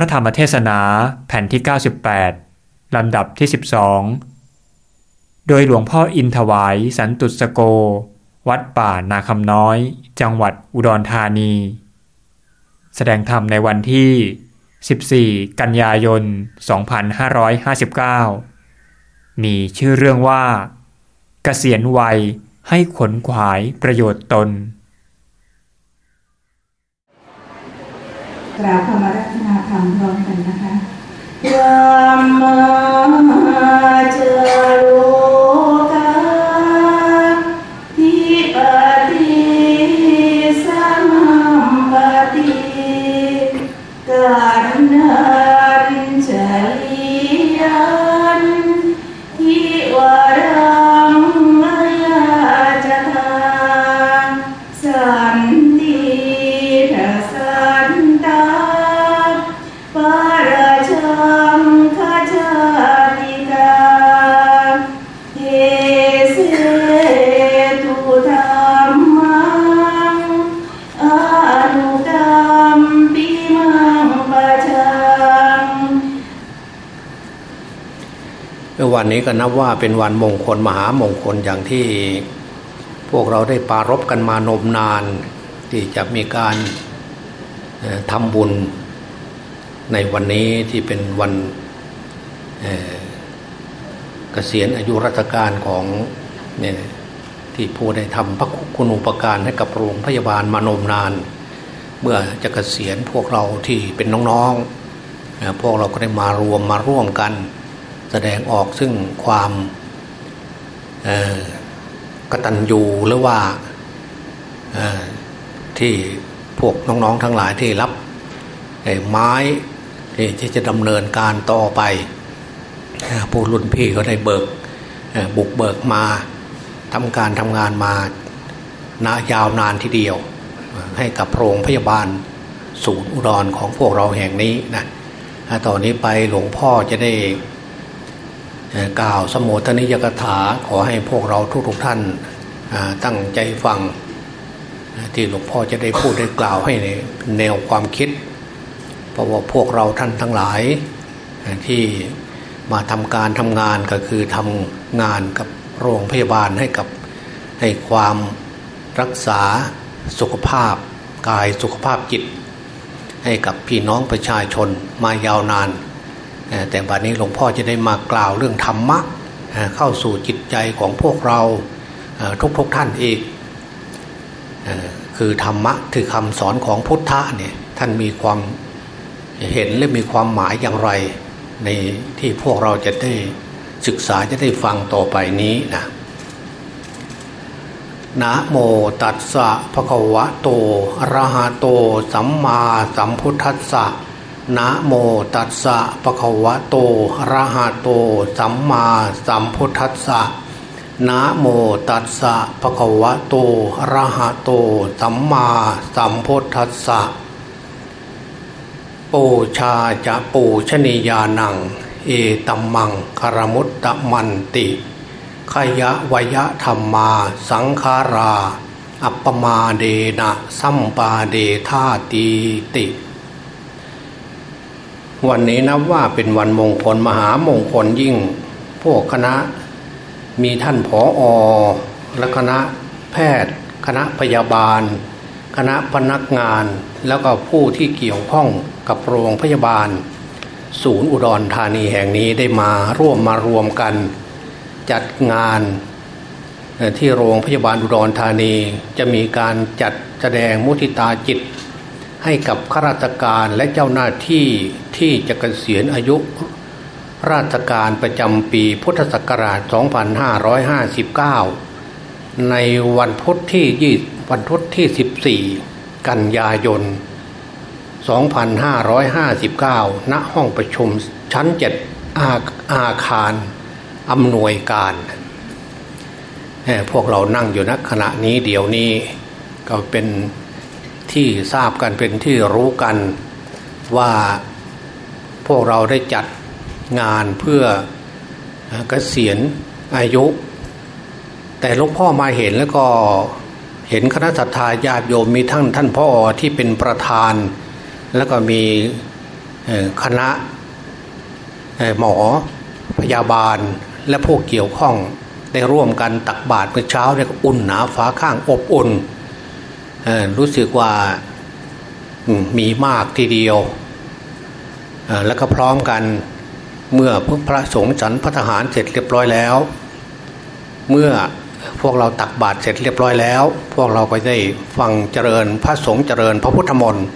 ระธรรมเทศนาแผ่นที่ 98 ลำดับที่ 12 โดยหลวงพ่ออินถวายสันตุสโก วัดป่านาคำน้อย จังหวัดอุดรธานี แสดงธรรมในวันที่ 14 กันยายน 2559 มีชื่อเรื่องว่าเกษียณวัยให้ขนขวายประโยชน์ตนกราบคำรัต นาธรรมพร้อมกันนะคะยามาเจอโวันนี้ก็นับว่าเป็นวันมงคลมหามงคลอย่างที่พวกเราได้ปรารบกันมานมนาน ที่จะมีการทำบุญในวันนี้ที่เป็นวันเกษียณอายุราชการของเนี่ยที่ผู้ได้ทำพระคุณูปการให้กับโรงพยาบาลมานมนาน เมื่อจะเกษียณพวกเราที่เป็นน้องๆพวกเราก็ได้มารวมมาร่วมกัน แสดงออกซึ่งความเอ่อกตัญญูหรือว่าที่พวกน้องๆทั้งหลายที่รับไม้ที่จะดำเนินการต่อไปผู้รุ่นพี่ก็ได้เบิกบุกเบิกมาทำการทำงานมานายาวนานทีเดียว ให้กับโรงพยาบาลศูนย์อุดรของพวกเราแห่งนี้นะต่อนนี้ไปหลวงพ่อจะได้ กล่าวสมโภชนิยกถาขอให้พวกเราทุกๆท่านตั้งใจฟัง ที่หลวงพ่อจะได้พูดได้กล่าวให้แนวความคิด เพราะว่าพวกเราท่านทั้งหลาย ที่มาทำการทำงานก็คือทำงานกับโรงพยาบาลให้กับให้ความรักษาสุขภาพกายสุขภาพจิต ให้กับพี่น้องประชาชนมายาวนาน แต่บัดนี้หลวงพ่อจะได้มากล่าวเรื่องธรรมะเข้าสู่จิตใจของพวกเราทุกๆท่านอีกคือธรรมะคือคำสอนของพุทธะเนี่ยท่านมีความเห็นและมีความหมายอย่างไร ในที่พวกเราจะได้ศึกษาจะได้ฟังต่อไปนี้นะนะโมตัสสะภะคะวะโตอะระหะโต สัมมาสัมพุทธัสสะ นะโมตัสสะปะคะวะโตอะระหะโต สัมมาสัมพุทธัสสะนะโมตัสสะปะคะวะโตอะระหะโต สัมมาสัมพุทธัสสะปูชาจะปูชนียานัง เอตัมมังคารมุตตะมันติขยะวยะธรรมาสังขารา อัปปมาเดนะสัมปาเดธาตีติ วันนี้นับว่าเป็นวันมงคลมหามงคลยิ่ง พวกคณะ มีท่านผออและคณะแพทย์ คณะพยาบาล คณะพนักงาน แล้วก็ผู้ที่เกี่ยวข้องกับโรงพยาบาล ศูนย์อุดรธานีแห่งนี้ได้มาร่วมมารวมกัน จัดงานที่โรงพยาบาลอุดรธานีจะมีการจัดแสดงมุทิตาจิต ให้กับข้าราชการและเจ้าหน้าที่ที่จะเกษียณอายุ ราชการประจำปีพุทธศักราช 2559 ในวันพุธที่ยี่วันพุธที่ 14 กันยายน 2559 ณ ห้องประชุมชั้น 7 อาอาคารอำนวยการ พวกเรานั่งอยู่ณขณะนี้เดี๋ยวนี้ก็เป็น ที่ทราบกันเป็นที่รู้กันว่าพวกเราได้จัดงานเพื่อเกษียณอายุ แต่หลวงพ่อมาเห็นแล้วก็เห็นคณะสัตยาญาติโยมมีทั้งท่านพ่อที่เป็นประธาน แล้วก็มีคณะหมอพยาบาลและผู้เกี่ยวข้องได้ร่วมกันตักบาตรเมื่อเช้าเนี่ยอุ่นหนาฟ้าข้างอบอุ่น รู้สึกว่ามีมากทีเดียว แล้วก็พร้อมกันเมื่อพระสงฆ์ฉันพระทหารเสร็จเรียบร้อยแล้ว เมื่อพวกเราตักบาตรเสร็จเรียบร้อยแล้ว พวกเราก็ได้ฟังเจริญพระสงฆ์เจริญพระพุทธมนต์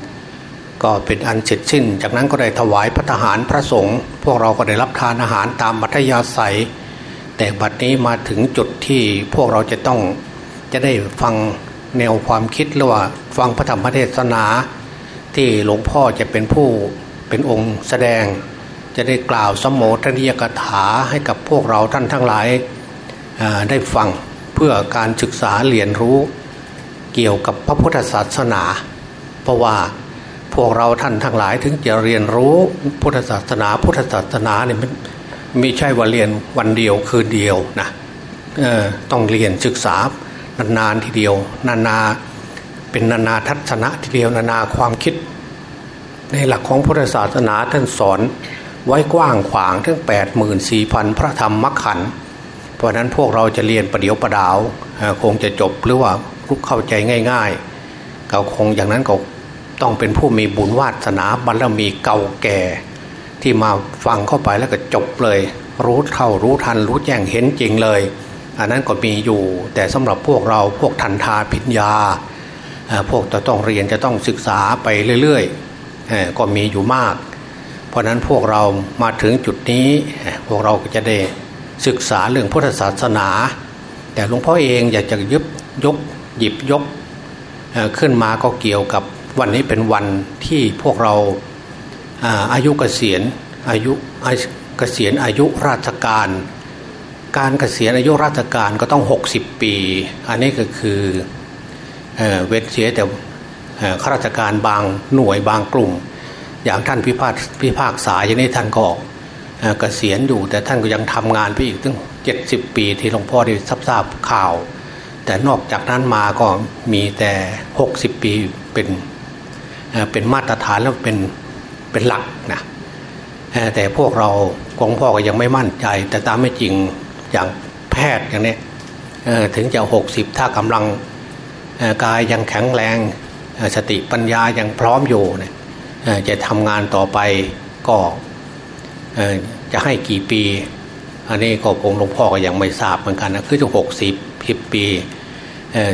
ก็เป็นอันเสร็จสิ้น จากนั้นก็ได้ถวายพระทหารพระสงฆ์พวกเราก็ได้รับทานอาหารตามมัธยาศัย แต่บัดนี้มาถึงจุดที่พวกเราจะต้องจะได้ฟัง แนวความคิดหรือว่าฟังพระธรรมเทศนา ที่หลวงพ่อจะเป็นผู้เป็นองค์แสดง จะได้กล่าวสมโภชนิยกถาให้กับพวกเราท่านทั้งหลายได้ฟังเพื่อการศึกษาเรียนรู้เกี่ยวกับพระพุทธศาสนา เพราะว่าพวกเราท่านทั้งหลายถึงจะเรียนรู้พุทธศาสนา พุทธศาสนาเนี่ยมันไม่ใช่ว่าเรียนวันเดียวคืนเดียวนะต้องเรียนศึกษา นานๆทีเดียว นานาเป็นนานาทัศนะทีเดียว นานาความคิด ในหลักของพุทธศาสนาท่านสอนไว้กว้างขวางถึง8 4 0 0 0 พระธรรมมขันเพราะนั้นพวกเราจะเรียนประเดียวประดาว คงจะจบหรือว่ารุกเข้าใจง่ายๆเขาคงอย่างนั้นก็ต้องเป็นผู้มีบุญวาสนาบารมีเก่าแก่ ที่มาฟังเข้าไปแล้วก็จบเลย รู้เท่ารู้ทันรู้แจ้งเห็นจริงเลย อันนั้นก็มีอยู่ แต่สำหรับพวกเราพวกทันทาพิญญา พวกจะต้องเรียนจะต้องศึกษาไปเรื่อยๆก็มีอยู่มาก เพราะนั้นพวกเรามาถึงจุดนี้ พวกเราก็จะได้ศึกษาเรื่องพุทธศาสนา แต่หลวงพ่อเองอยากจะยึบยกหยิบยกขึ้นมาก็เกี่ยวกับวันนี้เป็นวันที่พวกเราอายุเกษียณอายุเกษียณอายุราชการ การเกษียณอายุราชการก็ต้อง 60 ปี อันนี้ก็คือเวทเสียแต่ข้าราชการบางหน่วยบางกลุ่ม อย่างท่านพิพากพิพากษาอย่างนี้ท่านก็เกษียณอยู่ แต่ท่านก็ยังทำงานไปอีกตั้ง 70 ปีที่หลวงพ่อได้ทราบข่าว แต่นอกจากนั้นมาก็มีแต่ 60 ปีเป็นเป็นมาตรฐานแล้วเป็นเป็นหลักนะแต่พวกเราของพ่อก็ยังไม่มั่นใจ แต่ตามไม่จริง อย่างแพทย์อย่างนี้ถึงจะหกสิบถ้ากำลังกายยังแข็งแรงสติปัญญายังพร้อมอยู่เนี่ยจะทำงานต่อไปก็จะให้กี่ปี อันนี้ก็คงหลวงพ่อก็ยังไม่ทราบเหมือนกันนะคือจะหกสิบสิบปี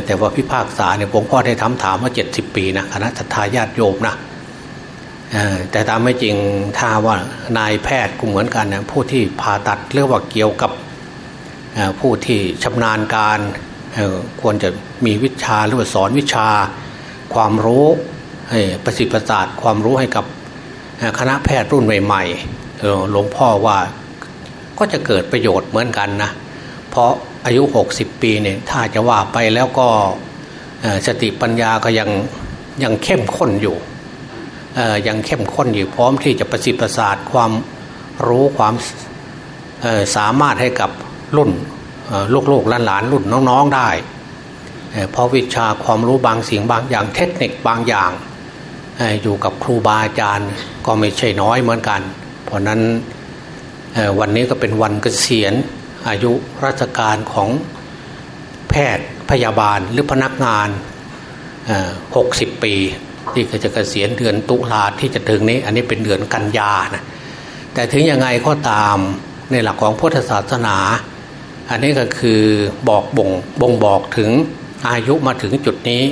แต่ว่าพิพากษาเนี่ยหลวงพ่อได้ถามถามว่าเจ็ดสิบปีนะคณะทาญาติโยมนะแต่ตามไม่จริงถ้าว่านายแพทย์ก็เหมือนกันนะผู้ที่ผ่าตัดเรียกว่าเกี่ยวกับ ผู้ที่ชำนาญการควรจะมีวิชาหรือว่าสอนวิชาความรู้ประสิทธิประสาทความรู้ให้กับคณะแพทย์รุ่นใหม่ๆหลวงพ่อว่าก็จะเกิดประโยชน์เหมือนกันนะ เพราะอายุ 60 ปีเนี่ยถ้าจะว่าไปแล้วก็สติปัญญาก็ยังยังเข้มข้นอยู่ยังเข้มข้นอยู่พร้อมที่จะประสิทธิ์ประสาทความรู้ความสามารถให้กับ รุ่นลูกลูกหลานรุ่นน้องๆได้ เพราะวิชาความรู้บางสิ่งบางอย่างเทคนิคบางอย่างอยู่กับครูบาอาจารย์ก็ไม่ใช่น้อยเหมือนกัน เพราะนั้นวันนี้ก็เป็นวันเกษียณอายุราชการของแพทย์พยาบาลหรือพนักงานหกสิบปี ที่จะเกษียณเดือนตุลาที่จะถึงนี้ อันนี้เป็นเดือนกันยานะแต่ถึงยังไงก็ตามในหลักของพุทธศาสนา อันนี้ก็คือบอกบ่งบ่งบอกถึงอายุมาถึงจุดนี้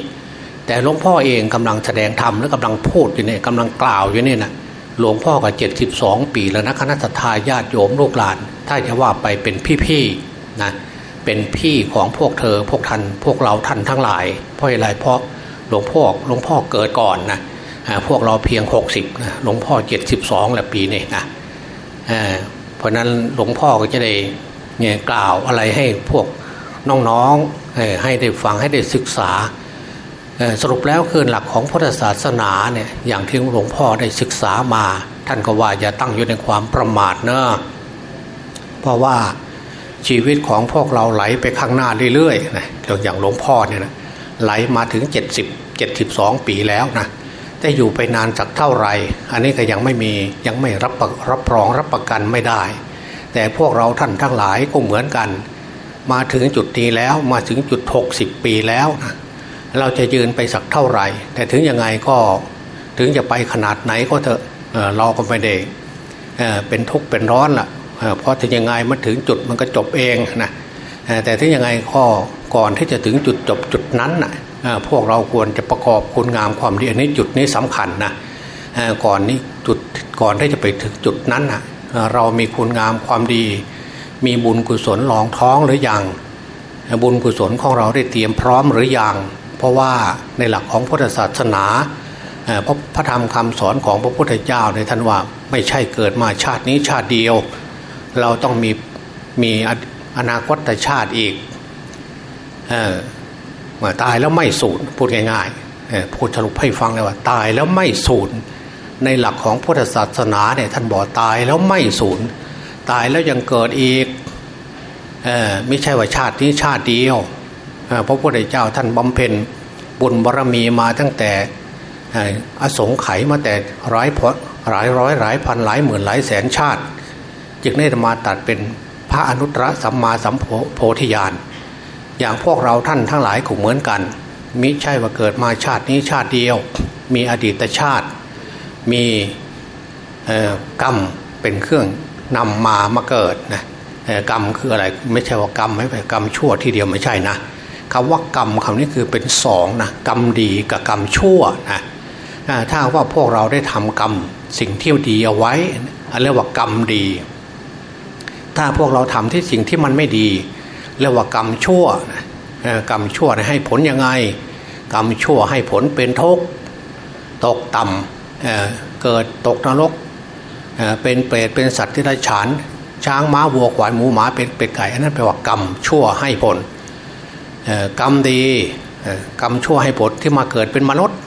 แต่หลวงพ่อเองกำลังแสดงธรรมและกำลังพูดอยู่เนี่ยกำลังกล่าวอยู่เนี่ยนะหลวงพ่อก็เจ็ดสิบสองปีแล้วนะคณะทาญาติโยมลูกหลาน ถ้าจะว่าไปเป็นพี่ๆนะเป็นพี่ของพวกเธอพวกท่านพวกเราท่านทั้งหลาย เพราะอะไรเพราะหลวงพ่อหลวงพ่อเกิดก่อนนะพวกเราเพียงหกสิบนะหลวงพ่อเจ็ดสิบสองแหละปีนี้นะเพราะนั้นหลวงพ่อก็จะได้ เนี่ยกล่าวอะไรให้พวกน้องๆให้ได้ฟังให้ได้ศึกษา สรุปแล้วคือหลักของพุทธศาสนาเนี่ยอย่างที่หลวงพ่อได้ศึกษามา ท่านก็ว่าอย่าตั้งอยู่ในความประมาทเนอะเพราะว่าชีวิตของพวกเราไหลไปข้างหน้าเรื่อยๆนะอย่างหลวงพ่อเนี่ยนะไหลมาถึง 70 72 ปีแล้วนะจะอยู่ไปนานสักเท่าไหร่ อันนี้ก็ยังไม่มียังไม่รับรับรองรับประกันไม่ได้ แต่พวกเราท่านทั้งหลายก็เหมือนกัน มาถึงจุดนี้แล้วมาถึงจุด 60 ปีแล้วนะเราจะยืนไปสักเท่าไหร่ แต่ถึงยังไงก็ถึงจะไปขนาดไหนก็เถอะเราก็ไม่ได้เป็นทุกข์เป็นร้อนละ่ะเพราะถึงยังไงมาถึงจุดมันก็จบเองนะแต่ถึงยังไงก็ก่อนที่จะถึงจุดจบจุดนั้นนะพวกเราควรจะประกอบคุณงามความดีอันนี้จุดนี้สำคัญนะก่อนนี้จุดก่อนที่จะไปถึงจุดนั้นนะ เรามีคุณงามความดี มีบุญกุศลหลองท้องหรือยังบุญกุศลของเราได้เตรียมพร้อมหรือยังเพราะว่าในหลักของพุทธศาสนาพระพระธรรมคำสอนของพระพุทธเจ้าในท่านว่าไม่ใช่เกิดมาชาตินี้ชาติเดียว เราต้องมีมีอนาคตชาติอีกเมื่อตายแล้วไม่สูญพูดง่ายๆพูดสรุปให้ฟังเลยว่า ตายแล้วไม่สูญ ในหลักของพุทธศาสนาเนี่ยท่านบอกตายแล้วไม่สูญตายแล้วยังเกิดอีกไม่ใช่ว่าชาตินี้ชาติเดียวพระพุทธเจ้าท่านบำเพ็ญบุญบารรมีมาตั้งแต่อสงไขยมาแต่หลายพหลายร้อยหลายพันหลายหมื่นหลายแสนชาติ จึงได้มาตัดเป็นพระอนุตตรสัมมาสัมโพธิญาณอย่างพวกเราท่านทั้งหลายก็เหมือนกัน มิใช่ว่าเกิดมาชาตินี้ชาติเดียว มีอดีตชาติ มีกรรมเป็นเครื่องนำมามาเกิดนะกรรมคืออะไรไม่ใช่ว่ากรรมไม่ใช่กรรมชั่วทีเดียวไม่ใช่นะคำว่ากรรมคำนี้คือเป็นสองนะกรรมดีกับกรรมชั่วนะถ้าว่าพวกเราได้ทำกรรมสิ่งที่ดีเอาไว้เรียกว่ากรรมดี ถ้าพวกเราทำที่สิ่งที่มันไม่ดี เรียกว่ากรรมชั่วกรรมชั่วให้ผลยังไง กรรมชั่วให้ผลเป็นทุกข์ตกต่ำ เกิดตกนรกเเป็นเปรตเป็นสัตว์ที่ได้ฉาน ช้างม้าวัวควายหมูหมาเป็นเป็ดไก่อันนั้นแปลว่ากรรมชั่วให้ผลกรรมดีกรรมชั่วให้ผลที่มาเกิดเป็นมนุษย์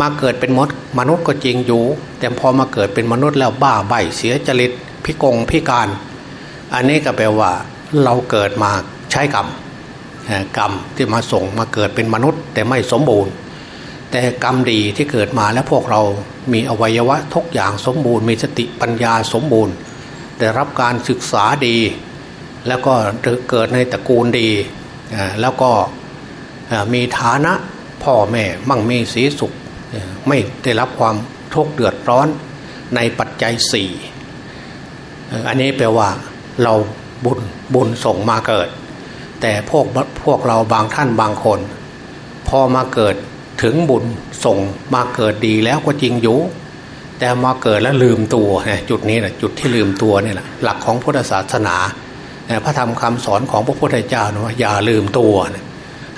มาเกิดเป็นมดมนุษย์ก็จริงอยู่ แต่พอมาเกิดเป็นมนุษย์แล้วบ้าใบเสียจริตพิกงพิการ อันนี้ก็แปลว่าเราเกิดมาใช้กรรมกรรมที่มาส่งมาเกิดเป็นมนุษย์ แต่ไม่สมบูรณ์ แต่กรรมดีที่เกิดมาแล้วพวกเรามีอวัยวะทุกอย่างสมบูรณ์มีสติปัญญาสมบูรณ์ ได้รับการศึกษาดี แล้วก็เกิดในตระกูลดี แล้วก็มีฐานะพ่อแม่มั่งมีสีสุข ไม่ได้รับความทุกข์เดือดร้อนในปัจจัยสี่อันนี้แปลว่าเราบุญบุญส่งมาเกิด แต่พวกพวกเราบางท่านบางคน พอมาเกิด ถึงบุญส่งมาเกิดดีแล้วก็จริงอยู่ แต่มาเกิดแล้วลืมตัวจุดนี้แหละจุดที่ลืมตัวนี่แหละหลักของพุทธศาสนาพระธรรมคำสอนของพระพุทธเจ้านะว่าอย่าลืมตัว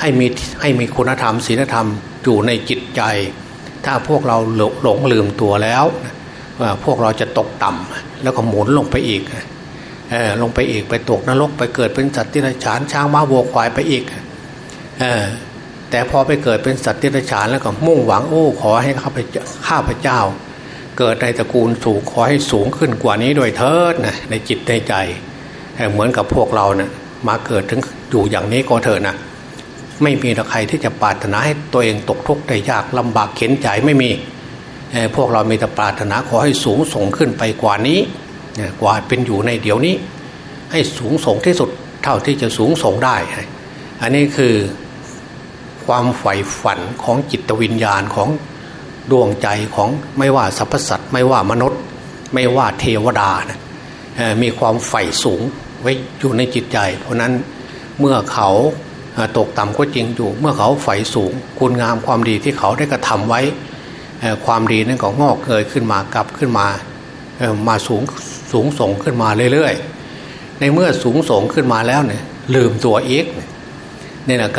ให้มีให้มีคุณธรรมศีลธรรมอยู่ในจิตใจ ถ้าพวกเราหลงลืมตัวแล้วพวกเราจะตกต่ำแล้วก็หมุนลงไปอีกลงไปอีกไปตกนรกไปเกิดเป็นสัตว์ที่ไรฉานช้างม้าวัวควายไปอีก แต่พอไปเกิดเป็นสัตว์ที่ไรฉานแล้วก็มุ่งหวังโอ้ขอให้ข้าพเจ้าข้าพเจ้า เกิดในตระกูลสูงขอให้สูงขึ้นกว่านี้โดยเถิดนะในจิตในใจเหมือนกับพวกเราเนะี่ยมาเกิดถึงอยู่อย่างนี้ก็เถอะนะไม่มีใครที่จะปรารถนาให้ตัวเองตกทุกข์ได้ยากลำบากเข็นใจไม่มีพวกเรามีแต่ปรารถนาขอให้สูงส่งขึ้นไปกว่านี้กว่าเป็นอยู่ในเดี๋ยวนี้ ให้สูงส่งที่สุดเท่าที่จะสูงส่งได้ อันนี้คือ ความใฝ่ฝันของจิตวิญญาณของดวงใจของไม่ว่าสรรพสัตว์ไม่ว่ามนุษย์ ไม่ว่าเทวดานะมีความใฝ่สูงไว้อยู่ในจิตใจ เพราะนั้นเมื่อเขาตกต่ำก็จริงอยู่ เมื่อเขาใฝ่สูง คุณงามความดีที่เขาได้กระทำไว้ ความดีนั้นก็งอกเกิดขึ้นมากลับขึ้นมามาสูงสูงส่งขึ้นมาเรื่อยๆ ในเมื่อสูงส่งขึ้นมาแล้วเนี่ยลืมตัวเอกเนี่ย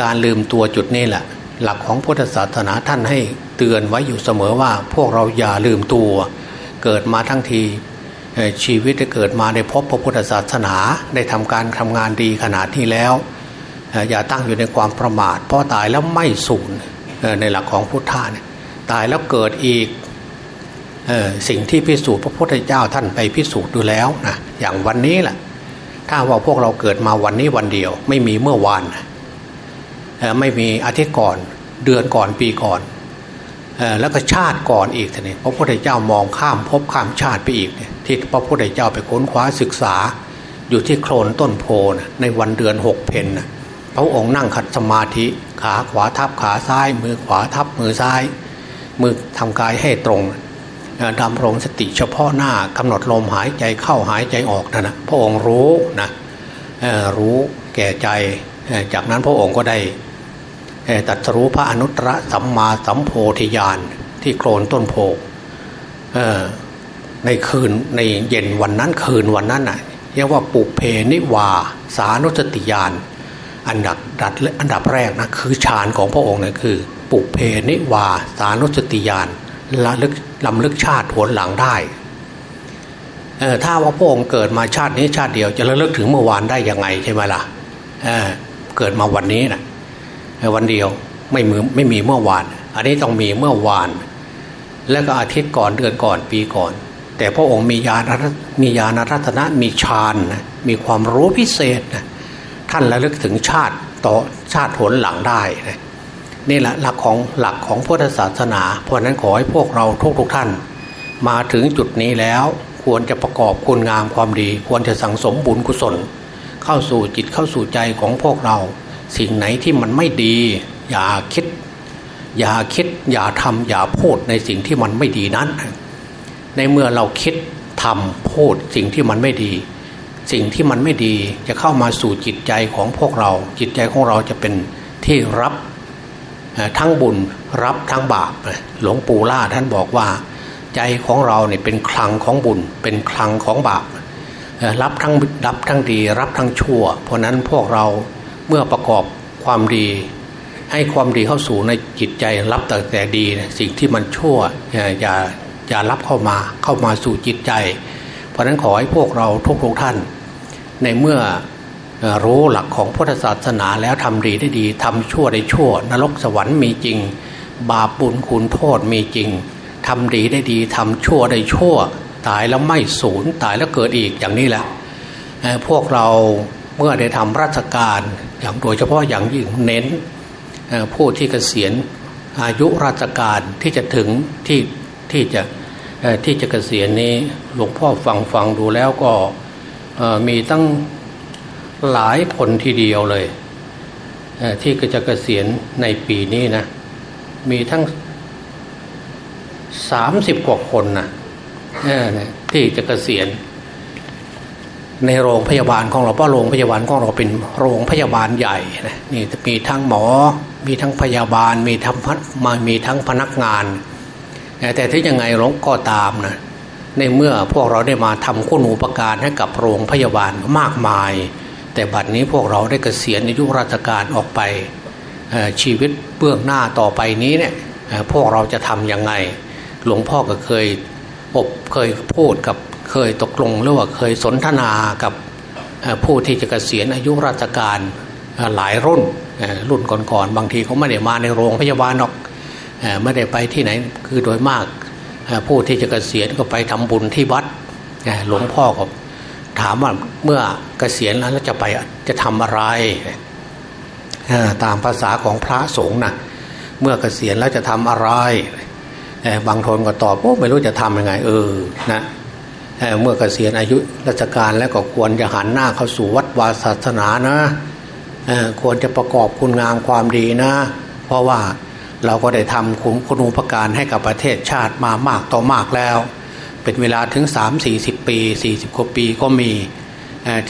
การลืมตัวจุดนี้แหละ หลักของพุทธศาสนาท่านให้เตือนไว้อยู่เสมอว่า พวกเราอย่าลืมตัว เกิดมาทั้งทีชีวิตได้เกิดมาได้พบพระพุทธศาสนาได้ทำการทำงานดีขนาดที่แล้ว อย่าตั้งอยู่ในความประมาท เพราะตายแล้วไม่สูญในหลักของพุทธะเนี่ยตายแล้วเกิดอีกสิ่งที่พิสูจน์พระพุทธเจ้าท่านไปพิสูจน์ดูแล้วนะอย่างวันนี้แหละถ้าว่าพวกเราเกิดมาวันนี้วันเดียว ไม่มีเมื่อวาน ไม่มีอาทิตย์ก่อนเดือนก่อนปีก่อนแล้วก็ชาติก่อนอีกทีนี้พระพุทธเจ้ามองข้ามภพข้ามชาติไปอีกเนี่ยที่พระพุทธเจ้าไปค้นคว้าศึกษา อยู่ที่โคลนต้นโพนะในวันเดือนหกเพนนะพระองค์นั่งขัดสมาธิขาขวาทับขาซ้าย มือขวาทับมือซ้าย มือทำกายให้ตรงดำรงสติเฉพาะหน้ากำหนดลมหายใจเข้าหายใจออกนะนะพระองค์รู้นะรู้แก่ใจจากนั้นพระองค์ก็ได้ ตัดรู้พระอนุตตรสัมมาสัมโพธิญาณที่โคลนต้นโพในคืนในเย็นวันนั้นคืนวันนั้นน่ะเรียกว่าปุเพนิวาสานุสติญาณอันดับดัดอันดับแรกนะคือฌานของพระองค์นี่ยคือ ปุเพนิวาสานุสติญาณละลึกลำลึกชาติผลหลังได้ถ้าว่าพระองค์เกิดมาชาตินี้ชาติเดียวจะระลึกถึงเมื่อวานได้ยังไงใช่ไหมล่ะเเกิดมาวันนี้นะ วันเดียวไม่มือไม่มีเมื่อวาน อันนี้ต้องมีเมื่อวาน แล้วก็อาทิตย์ก่อนเดือนก่อนปีก่อน แต่พระองค์มีญาณมีญาณรัตนะมีฌานนะมีความรู้พิเศษนะท่านระลึกถึงชาติต่อชาติผลหลังได้นะนี่แหละหลักของหลักของพุทธศาสนา เพราะนั้นขอให้พวกเราทุกทุกท่าน มาถึงจุดนี้แล้วควรจะประกอบคุณงามความดี ควรจะสั่งสมบุญกุศล เข้าสู่จิตเข้าสู่ใจของพวกเรา สิ่งไหนที่มันไม่ดี อย่าคิด อย่าคิด อย่าทำอย่าพูดในสิ่งที่มันไม่ดีนั้น ในเมื่อเราคิดทำพูดสิ่งที่มันไม่ดี สิ่งที่มันไม่ดีจะเข้ามาสู่จิตใจของพวกเรา จิตใจของเราจะเป็นที่รับทั้งบุญรับทั้งบาปหลวงปู่ล่าท่านบอกว่า ใจของเราเนี่ยเป็นคลังของบุญ เป็นคลังของบาปรับทั้งรับทั้งดี รับทั้งชั่ว เพราะนั้นพวกเรา เมื่อประกอบความดี ให้ความดีเข้าสู่ในจิตใจรับแต่แต่ดีสิ่งที่มันชั่วอย่าอย่ารับเข้ามาเข้ามาสู่จิตใจ เพราะนั้นขอให้พวกเราทุกทุกท่าน ในเมื่อรู้หลักของพุทธศาสนาแล้วทำดีได้ดีทำชั่วได้ชั่ว นรกสวรรค์มีจริง บาปบุญคุณโทษมีจริงทำดีได้ดีทำชั่วได้ชั่ว ตายแล้วไม่สูญตายแล้วเกิดอีกอย่างนี้แหละพวกเรา เมื่อได้ทำราชการอย่างโดยเฉพาะอย่างยิ่งเน้นผู้ที่เกษียณอายุราชการที่จะถึงที่ที่จะที่จะเกษียณนี้หลวงพ่อฟังฟังดูแล้วก็มีตั้งหลายคนทีเดียวเลย ที่จะเกษียณในปีนี้นะ มีทั้งสามสิบกว่าคนนะที่จะเกษียณ ในโรงพยาบาลของเราเพราะโรงพยาบาลของเราเป็นโรงพยาบาลใหญ่นะนี่มีทั้งหมอ มีทั้งพยาบาล มีทั้งพัมามีทั้งพนักงาน แต่ที่ยังไงหลวงก็ตามนะในเมื่อพวกเราได้มาทำคุณูปการให้กับโรงพยาบาลมากมาย แต่บัดนี้พวกเราได้เกษียณอายุราชการออกไปชีวิตเบื้องหน้าต่อไปนี้เนี่ยพวกเราจะทำยังไง หลวงพ่อก็เคยอบเคยพูดกับ เคยตกลงหรือว่าเคยสนทนากับผู้ที่จะเกษียณอายุราชการหลายรุ่นรุ่นก่อนๆบางทีเขาไม่ได้มาในโรงพยาบาลหรอกไม่ได้ไปที่ไหนคือโดยมากผู้ที่จะเกษียณก็ไปทำบุญที่วัดหลวงพ่อก็ถามว่าเมื่อเกษียณแล้วจะไปจะทำอะไรตามภาษาของพระสงฆ์นะเมื่อเกษียณแล้วจะทำอะไรบางคนก็ตอบโอ้ไม่รู้จะทำยังไง เออนะ เมื่อเกษียณอายุราชการแล้วก็ควรจะหันหน้าเข้าสู่วัดวาศาสนานะควรจะประกอบคุณงามความดีนะ เพราะว่าเราก็ได้ทำคุณคุณูปการให้กับประเทศชาติมามากต่อมากแล้ว เป็นเวลาถึง 3-40 ปี 40กว่าปีก็มี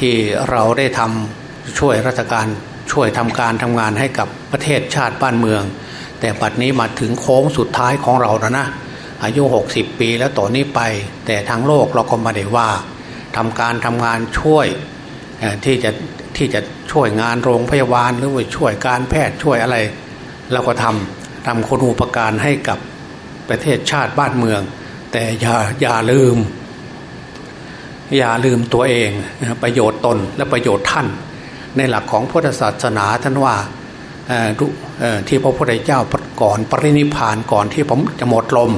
ที่เราได้ทำช่วยราชการช่วยทำการทำงานให้กับประเทศชาติบ้านเมือง แต่ปัจนี้มาถึงโค้งสุดท้ายของเราแล้วนะ อายุ 60 ปีแล้วต่อนนี้ไป แต่ทางโลกเราก็มาได้ว่าทำการทำงานช่วยที่จะที่จะช่วยงานโรงพยาบาลหรือว่าช่วยการแพทย์ช่วยอะไร เราก็ทำทำคุณูปการให้กับประเทศชาติบ้านเมือง แต่อย่าอย่าลืม อย่าลืมตัวเองประโยชน์ตนและประโยชน์ท่าน ในหลักของพุทธศาสนาท่านว่าที่พระพุทธเจ้าก่อนปรินิพานก่อนที่ผมจะหมดลม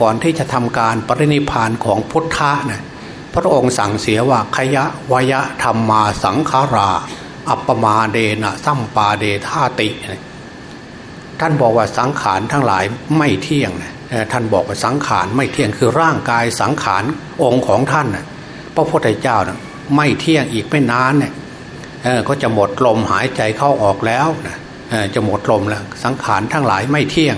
ก่อนที่จะทำการปรินิพานของพุทธะนะพระองค์สั่งเสียว่าขยะวยะธรรมมาสังขารา อัปปมาเดนะสัมปาเดธาติ ท่านบอกว่าสังขารทั้งหลายไม่เที่ยงนะท่านบอกว่าสังขารไม่เที่ยงคือร่างกายสังขารองค์ของท่านนะพระพุทธเจ้านะไม่เที่ยงอีกไม่นานเนี่ยก็จะหมดลมหายใจเข้าออกแล้วนะจะหมดลมแล้ว สังขารทั้งหลายไม่เที่ยง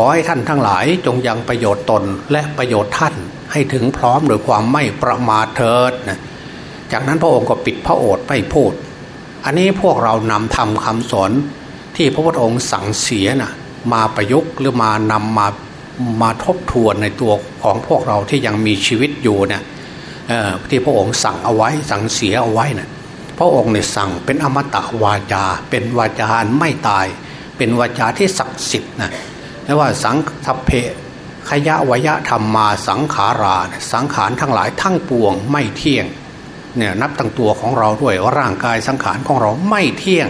อให้ท่านทั้งหลายจงยังประโยชน์ตนและประโยชน์ท่านให้ถึงพร้อมโดยความไม่ประมาทเถิดนะจากนั้นพระองค์ก็ปิดพระโอษฐ์ไม่พูด อันนี้พวกเรานำทำคำสอนที่พระพุทธองค์สั่งเสียนะมาประยุกต์หรือมานำมามาทบทวนในตัวของพวกเราที่ยังมีชีวิตอยู่เนี่ยที่พระองค์สั่งเอาไว้สั่งเสียเอาไว้นะพระองค์เนี่ยสั่งเป็นอมตะวาจา เป็นวาจาไม่ตาย เป็นวาจาที่ศักดิ์สิทธิ์นะ ไม่ว่าสังทัพเพขยะวยะธรรมมาสังขาราสังขารทั้งหลายทั้งปวงไม่เที่ยงเนี่ยนับตั้งตัวของเราด้วยว่าร่างกายสังขารของเราไม่เที่ยง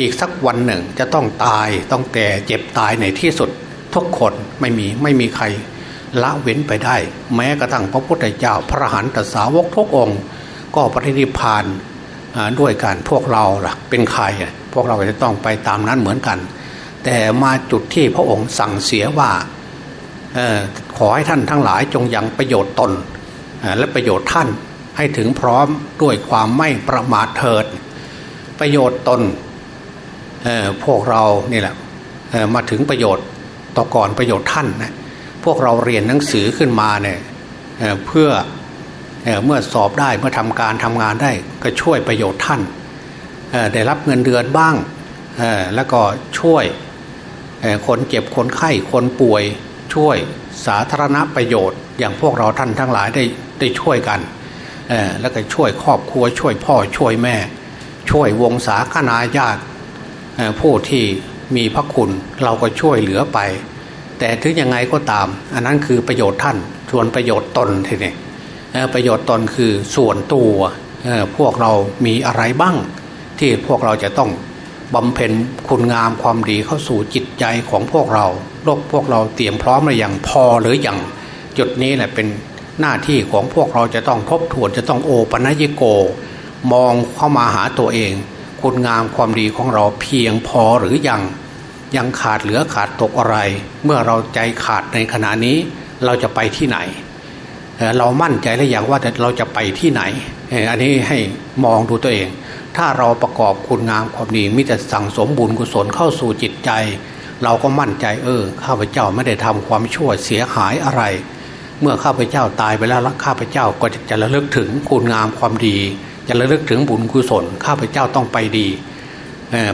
อีกสักวันหนึ่งจะต้องตายต้องแก่เจ็บตายในที่สุด ทุกคนไม่มีไม่มีใครละเว้นไปได้ แม้กระทั่งพระพุทธเจ้าพระหันตสาวกทุกองค์ ก็ปฏิพานด้วยกันพวกเราล่ะเป็นใครพวกเราจะต้องไปตามนั้นเหมือนกัน แต่มาจุดที่พระองค์สั่งเสียว่าออขอให้ท่านทั้งหลายจงยังประโยชน์ตนและประโยชน์ท่านให้ถึงพร้อมด้วยความไม่ประมาทเถิด ประโยชน์ตนพวกเรานี่แหละมาถึงประโยชน์ต่อก่อนประโยชน์ท่านนะพวกเราเรียนหนังสือขึ้นมาเนี่ยเพื่อเมื่อสอบได้เมื่อทำการทำงานได้ก็ช่วยประโยชน์ท่านได้รับเงินเดือนบ้างแล้วก็ช่วย คนเจ็บคนไข้คนป่วยช่วยสาธารณประโยชน์ อย่างพวกเราท่านทั้งหลายได้ได้ช่วยกันแล้วก็ช่วยครอบครัวช่วยพ่อช่วยแม่ ช่วยวงศาคณาญาติผู้ที่มีพระคุณเราก็ช่วยเหลือไป แต่ถึงยังไงก็ตาม อันนั้นคือประโยชน์ท่านส่วนประโยชน์ตนทีนี้ประโยชน์ตนคือส่วนตัวพวกเรามีอะไรบ้าง ที่พวกเราจะต้อง บำเพ็ญคุณงามความดีเข้าสู่จิตใจของพวกเราโลกพวกเราเตรียมพร้อมหรือยังพอหรือยังจุดนี้แหละเป็นหน้าที่ของพวกเราจะต้องทบทวนจะต้องโอปัญิโก มองเข้ามาหาตัวเอง คุณงามความดีของเราเพียงพอหรือยังยังขาดเหลือขาดตกอะไร เมื่อเราใจขาดในขณะนี้เราจะไปที่ไหน เรามั่นใจแล้วอย่างว่าเราจะไปที่ไหน อันนี้ให้มองดูตัวเอง ถ้าเราประกอบคุณงามความดีมิแต่สั่งสมบุญกุศลเข้าสู่จิตใจ เราก็มั่นใจเออ ข้าพเจ้าไม่ได้ทำความชั่วเสียหายอะไร เมื่อข้าพเจ้าตายไปแล้วข้าพเจ้าก็จะระลึกถึงคุณงามความดี จะระลึกถึงบุญกุศล ข้าพเจ้าต้องไปดี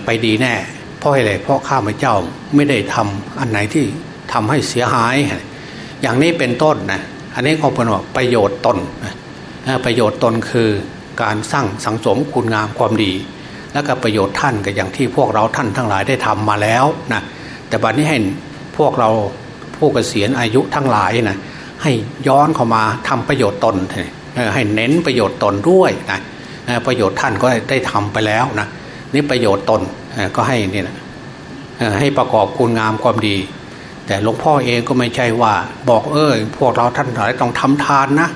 ไปดีแน่ เพราะอะไรเพราะข้าพเจ้าไม่ได้ทำอันไหนที่ทำให้เสียหาย อย่างนี้เป็นต้นนะอันนี้เขาเป็นว่าประโยชน์ตนประโยชน์ตนคือ การสร้างสังสมคุณงามความดี แล้วก็ประโยชน์ท่านก็อย่างที่พวกเราท่านทั้งหลายได้ทำมาแล้วนะแต่บัดนี้ให้พวกเราผู้เกษียณอายุทั้งหลายนะให้ย้อนเข้ามาทำประโยชน์ตนให้เน้นประโยชน์ตนด้วยนะประโยชน์ท่านก็ได้ทำไปแล้วนะนี่ประโยชน์ตนก็ให้นี่นะให้ประกอบคุณงามความดี แต่หลวงพ่อเองก็ไม่ใช่ว่า บอกเออพวกเราท่านหลายต้องทำทานนะ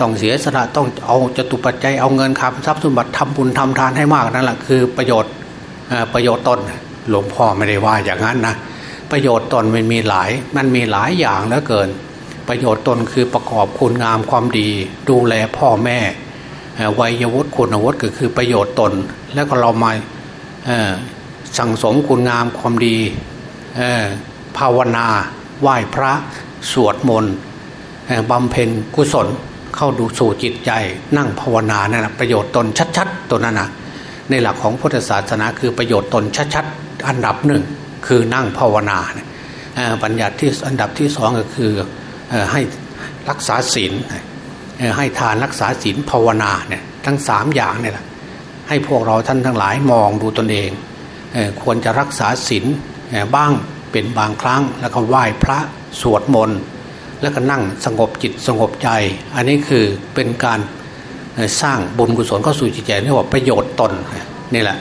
ต้องเสียสละต้องเอาจตุปัจจัยเอาเงินคำทรัพย์สมบัติทำบุญทำทานให้มากนั่นแหละคือประโยชน์ประโยชน์ตนหลวงพ่อไม่ได้ว่าอย่างนั้นนะประโยชน์ตนมันมีหลายมันมีหลายอย่างเหลือเกิน ประโยชน์ตนคือประกอบคุณงามความดี ดูแลพ่อแม่วัยวุฒิคุณวุฒิก็คือประโยชน์ตน แล้วก็เรามาสั่งสมคุณงามความดีภาวนา ไหว้พระ สวดมนต์บำเพ็ญกุศล เข้าดูสู่จิตใจนั่งภาวนานะั่นประโยชน์ตนชัดๆตัวนั้นนะในหลักของพุทธศาสนาคือประโยชน์ตนชัดๆอันดับหนึ่งคือนั่งภาวนาบัญญัติที่อันดับที่สองก็คือให้รักษาศีลให้ทานรักษาศีลภาวนาเนี่ยทั้งสามอย่างเนี่ยแหละให้พวกเราท่านทั้งหลายมองดูตนเองเอควรจะรักษาศีลบ้างเป็นบางครั้งแล้วก็ไหว้พระสวดมนต์ แล้วก็นั่งสงบจิตสงบใจ อันนี้คือเป็นการสร้างบุญกุศลเข้าสู่จิตใจเรียกว่าประโยชน์ตนนี่แหละ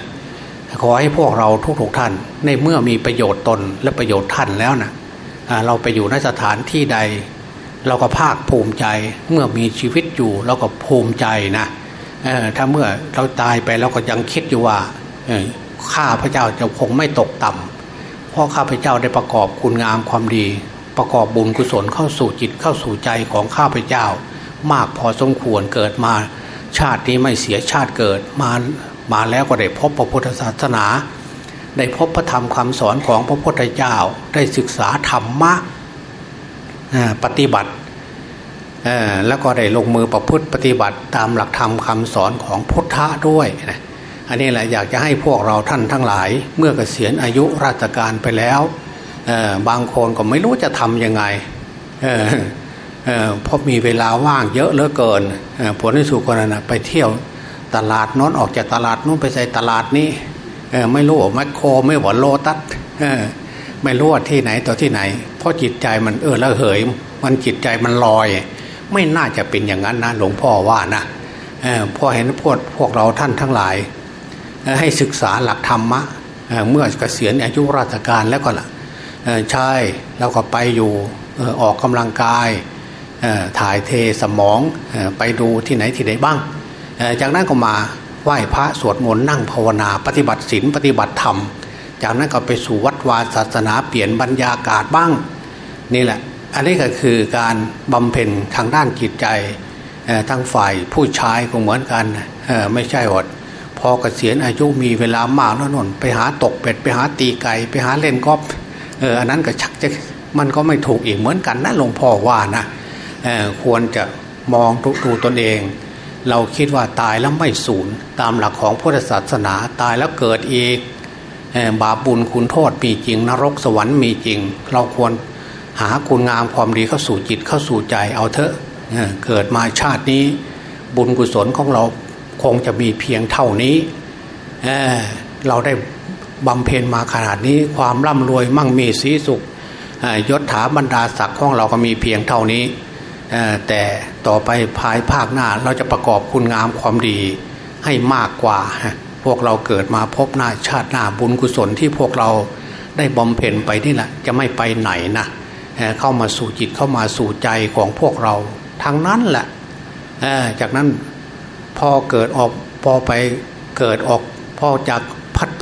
ขอให้พวกเราทุกๆทท่าน ในเมื่อมีประโยชน์ตนและประโยชน์ท่านแล้วนะเราไปอยู่ในสถานที่ใด เราก็ภาคภูมิใจเมื่อมีชีวิตอยู่เราก็ภูมิใจนะถ้าเมื่อเราตายไปเราก็ยังคิดอยู่ว่าข้าพระเจ้าจะคงไม่ตกต่ำเพราะข้าพเจ้าได้ประกอบคุณงามความดี ประกอบบุญกุศลเข้าสู่จิตเข้าสู่ใจของข้าพเจ้า มากพอสมควรเกิดมา ชาตินี้ไม่เสียชาติเกิดมามาแล้วก็ได้พบพระพุทธศาสนา ได้พบพระธรรมคำสอนของพระพุทธเจ้า ได้ศึกษาธรรมะปฏิบัติแล้วก็ได้ลงมือประพฤติปฏิบัติตามหลักธรรมคำสอนของพุทธะด้วยนะอันนี้แหละอยากจะให้พวกเราท่านทั้งหลาย เมื่อเกษียณอายุราชการไปแล้ว บางคนก็ไม่รู้จะทำยังไงเพราะมีเวลาว่างเยอะเหลือเกินผลที่สุดก็นะไปเที่ยวตลาดน้นออกจากตลาดนู้นไปใส่ตลาดนี้ไม่รู้ว่าแมคโครไม่หวานโลตัสไม่รู้ว่าที่ไหนต่อที่ไหน เพราะจิตใจมันเออละเหย มันจิตใจมันลอย ไม่น่าจะเป็นอย่างนั้นนะหลวงพ่อว่านะพอเห็นพวกพวกเราท่านทั้งหลาย ให้ศึกษาหลักธรรมะเมื่อเกษียณอายุราชการแล้วก็ล่ะ ใช่แล้วก็ไปอยู่ออกกำลังกายถ่ายเทสมองไปดูที่ไหนที่ไหนบ้าง จากนั้นก็มาไหว้พระสวดมนต์นั่งภาวนาปฏิบัติศีลปฏิบัติธรรม จากนั้นก็ไปสู่วัดวาศาสนาเปลี่ยนบรรยากาศบ้าง นี่แหละ อันนี้ก็คือการบำเพ็ญทางด้านจิตใจทั้งฝ่ายผู้ชายก็เหมือนกันไม่ใช่หดพอเกษียณอายุมีเวลามากแล้วนนไปหาตกเป็ดไปหาตีไก่ไปหาเล่นกอล์ฟ เอออันนั้นก็ชักจะมันก็ไม่ถูกอีกเหมือนกันนะหลวงพ่อว่านะควรจะมองดูตนเอง เราคิดว่าตายแล้วไม่สูญตามหลักของพุทธศาสนาตายแล้วเกิดอีกบาปบุญคุณโทษมีจริง นรกสวรรค์มีจริง เราควรหาคุณงามความดีเข้าสู่จิตเข้าสู่ใจเอาเถอะเกิดมาชาตินี้ บุญกุศลของเราคงจะมีเพียงเท่านี้เเราได้ บำเพ็ญมาขนาดนี้ความร่ำรวยมั่งมีสีสุขยศถาบรรดาศักดิ์ของเราก็มีเพียงเท่านี้ แต่ต่อไปภายภาคหน้าเราจะประกอบคุณงามความดีให้มากกว่า พวกเราเกิดมาพบหน้าชาติหน้าบุญกุศลที่พวกเราได้บำเพ็ญไปนี่แหละจะไม่ไปไหนนะเข้ามาสู่จิตเข้ามาสู่ใจของพวกเราทั้งนั้นแหละจากนั้นพอเกิดออกพอไปเกิดออกพอจาก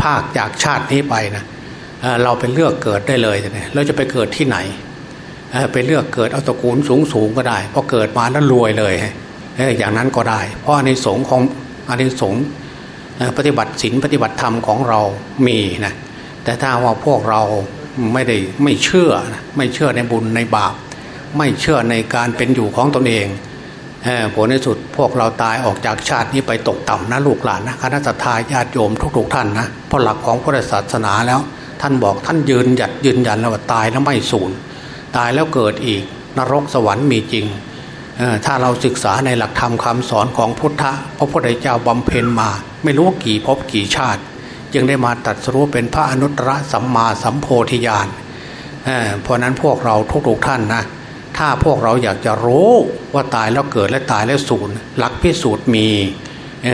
ภาคจากชาตินี้ไปนะเราไปเลือกเกิดได้เลยเราจะไปเกิดที่ไหนไปเลือกเกิดเอาตระกูลสูงสูงก็ได้พอเกิดมาแล้วรวยเลยอย่างนั้นก็ได้ เพราะในสงของอันในสงปฏิบัติศีลปฏิบัติธรรมของเรามีนะแต่ถ้าว่าพวกเราไม่ได้ไม่เชื่อไม่เชื่อในบุญในบาป ไม่เชื่อในการเป็นอยู่ของตนเอง ผลในสุดพวกเราตายออกจากชาตินี้ไปตกต่ำนะลูกหลานนะคณะทาญาติโยมทุกๆท่านนะเพราะหลักของพุทธศาสนาแล้ว ท่านบอกท่านยืนหยัดยืนยันแล้วว่าตายแล้วไม่สูญตายแล้วเกิดอีก นรกสวรรค์มีจริงถ้าเราศึกษาในหลักธรรมคาสอนของพุทธะพระพุทธเจ้าบำเพ็ญมา ไม่รู้กี่ภพกี่ชาติ จึงได้มาตัดสู้เป็นพระอนุตตรสัมมาสัมโพธิญาณเพราะนั้นพวกเราทุกๆท่านนะ ถ้าพวกเราอยากจะรู้ว่าตายแล้วเกิดและตายแล้วสูญหลักพิสูจน์มี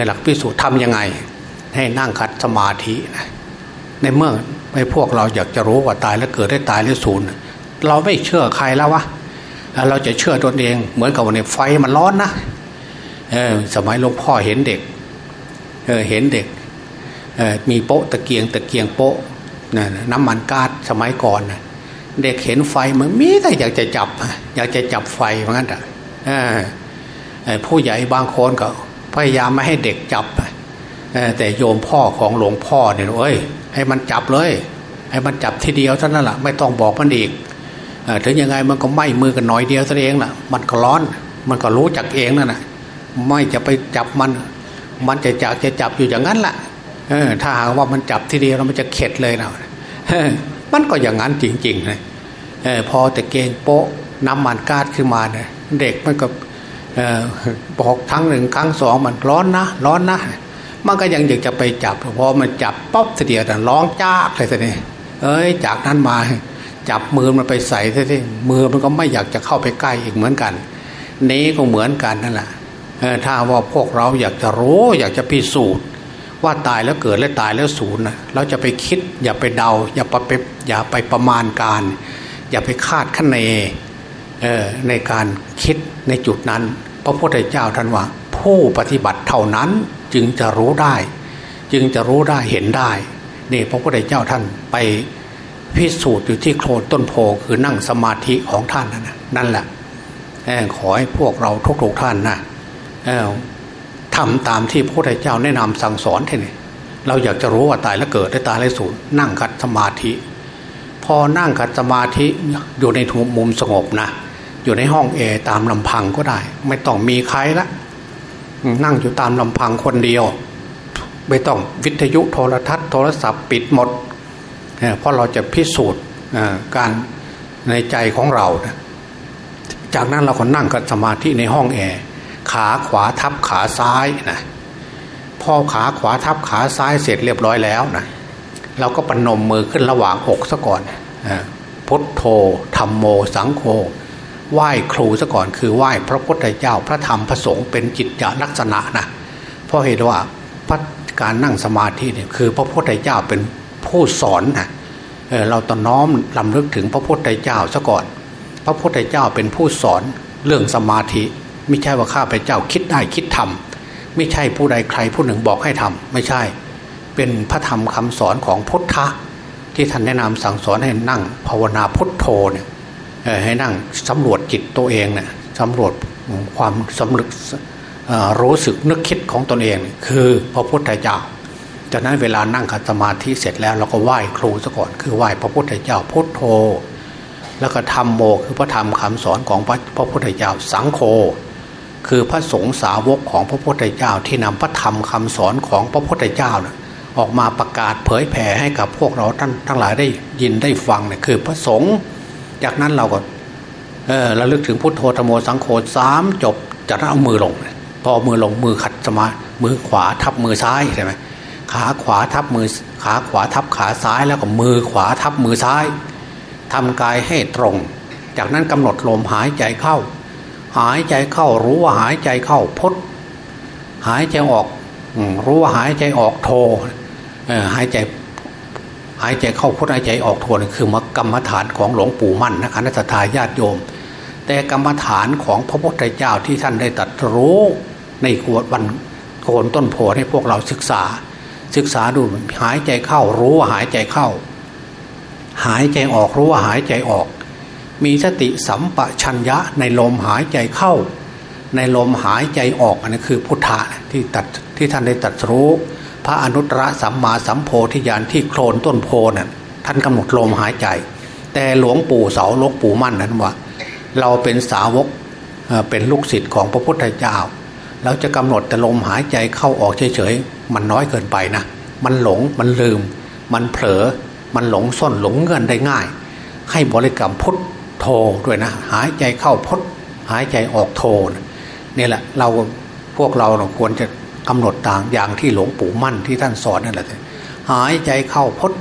หลักพิสูจน์ทำยังไง ให้นั่งขัดสมาธินะในเมื่อไอ้พวกเราอยากจะรู้ว่าตายแล้วเกิดและตายแล้วสูญเราไม่เชื่อใครแล้ววะเราจะเชื่อตนเอง เหมือนกับวันนี้ไฟมันร้อนนะเออสมัยหลวงพ่อเห็นเด็กเออเห็นเด็กเออมีโป๊ะตะเกียงตะเกียงโป๊ะน้ำมันกาดสมัยก่อนนะ เด็กเห็นไฟมันมีแต่อยากจะจับ อยากจะจับไฟเหมือนกันอะผู้ใหญ่บางคนก็พยายามไม่ให้เด็กจับแต่โยมพ่อของหลวงพ่อเนี่ยเอ้ยให้มันจับเลย ให้มันจับทีเดียวเท่านั้นแหละไม่ต้องบอกมันอีกถึงยังไงมันก็ไหม้มือกันหน่อยเดียวตัวเองน่ะ มันก็ร้อน มันก็รู้จักเองนั่นแหะไม่จะไปจับมัน มันจะจับจะจับอยู่อย่างนั้นแหละถ้าหากว่ามันจับทีเดียวแล้วมันจะเข็ดเลยนะ มันก็อย่างนั้นจริงๆนะพอแต่เกงโป๊ะน้ำมันกาดขึ้นมาเนี่ยเด็กมันก็บอกครั้งหนึ่งครั้งสองมันร้อนนะร้อนนะ มันก็ยังอยากจะไปจับพอมันจับป๊อบทีเดียวแต่ร้องจ้าเลยทีนี้เอ้ยจากนั้นมาจับมือมันไปใส่ทีมือมันก็ไม่อยากจะเข้าไปใกล้อีกเหมือนกัน นี้ก็เหมือนกันนั่นแหละถ้าว่าพวกเราอยากจะรู้อยากจะพิสูจน์ ว่าตายแล้วเกิดและตายแล้วสูญนะเราจะไปคิด อย่าไปเดา อย่าไปอย่าไปประมาณการ อย่าไปคาดคะเนในการคิดในจุดนั้น พระพุทธเจ้าท่านว่า ผู้ปฏิบัติเท่านั้นจึงจะรู้ได้ จึงจะรู้ได้เห็นได้นี่พระพุทธเจ้าท่านไปพิสูจน์อยู่ที่โคลนต้นโพคือนั่งสมาธิของท่านนั่นนะนั่นแหละขอให้พวกเราทุกๆท่านนะ ทำตามที่พระพุทธเจ้าแนะนำสั่งสอนท่นี่เราอยากจะรู้ว่าตายแล้วเกิดได้ตายแล้วสูญนั่งคัดสมาธิ พอนั่งคัดสมาธิอยู่ในมุมสงบนะอยู่ในห้องเอร์ตามลำพังก็ได้ ไม่ต้องมีใครละนั่งอยู่ตามลำพังคนเดียว ไม่ต้องวิทยุโทรทัศน์โทรศัพท์ปิดหมดเพราะเราจะพิสูจน์การในใจของเรานะจากนั้นเราก็นั่งกับสมาธิในห้องแอร์ ขาขวาทับขาซ้ายนะพอขาขวาทับขาซ้ายเสร็จเรียบร้อยแล้วนะเราก็ปนมมือขึ้นระหว่างอกซะก่อนพุทโธธรรมโมสังโฆไหว้ครูซะก่อนคือไหว้พระพุทธเจ้าพระธรรมพระสงฆ์เป็นจิตจลักษณะนะเพราะเหตุว่าการนั่งสมาธิเนี่ยคือพระพุทธเจ้าเป็นผู้สอนนะเเราต้องน้อมลำลึกถึงพระพุทธเจ้าซะก่อน พระพุทธเจ้าเป็นผู้สอนเรื่องสมาธิ ไม่ใช่ว่าข้าพเจ้าคิดได้คิดทำไม่ใช่ผู้ใดใครผู้หนึ่งบอกให้ทำไม่ใช่ เป็นพระธรรมคำสอนของพุทธะที่ท่านแนะนำสั่งสอนให้นั่งภาวนาพุทโธเนี่ยให้นั่งสำรวจจิตตัวเองเนี่ยสำรวจความสำนึกรู้สึกนึกคิดของตนเอง คือพระพุทธเจ้าจากนั้นเวลานั่งคัสมาธิเสร็จแล้วเราก็ไหว้ครูซะก่อน คือไหว้พระพุทธเจ้าพุทโธ แล้วก็ธรรมโมคือพระธรรมคำสอนของพระพุทธเจ้าสังโฆ คือพระสงฆ์สาวกของพระพุทธเจ้าที่นำพระธรรมคำสอนของพระพุทธเจ้านะออกมาประกาศเผยแผ่ให้กับพวกเราท่านทั้งหลายได้ยินได้ฟังเนี่ยคือพระสงฆ์จากนั้นเราก็เออระลึกถึงพุทโธธรรมโมสังโฆสามจบจากนั้นเอามือลง พอมือลงมือขัดสมามือขวาทับมือซ้ายใช่ไหมขาขวาทับมือขาขวาทับขาซ้ายแล้วก็มือขวาทับมือซ้ายทำกายให้ตรง จากนั้นกำหนดลมหายใจเข้า หายใจเข้ารู้ว่าหายใจเข้าพดหายใจออกรู้ว่าหายใจออกโทหายใจหายใจเข้าพุทหายใจออกโทนคือมกรรมฐานของหลวงปู่มั่นนะคะนักทาญาติโยม แต่กรรมฐานของพระพุทธเจ้าที่ท่านได้ตรัสรู้ในขวดวันโคนต้นโพให้พวกเราศึกษา ศึกษาดูหายใจเข้ารู้ว่าหายใจเข้า หายใจออกรู้ว่าหายใจออก มีสติสัมปชัญญะในลมหายใจเข้า ในลมหายใจออกอันนี้คือพุทธะที่ตัดที่ท่านได้ตรัสรู้ พระอนุตตรสัมมาสัมโพธิญาณที่โคลนต้นโพนั่นท่านกำหนดลมหายใจ แต่หลวงปู่เสาหลวงปู่มั่นนั้นว่า เราเป็นสาวกเป็นลูกศิษย์ของพระพุทธเจ้าเราจะกำหนดแต่ลมหายใจเข้าออกเฉยๆมันน้อยเกินไปนะมันหลงมันลืม มันเผลอมันหลงซ่อนหลงเงินได้ง่าย ให้บริกรรมพุทธ โธด้วยนะ หายใจเข้าพุทหายใจออกโธนี่แหละเราพวกเราควรจะกำหนดต่างอย่างที่หลวงปู่มั่นที่ท่านสอนนั่นแหละหายใจเข้าพุท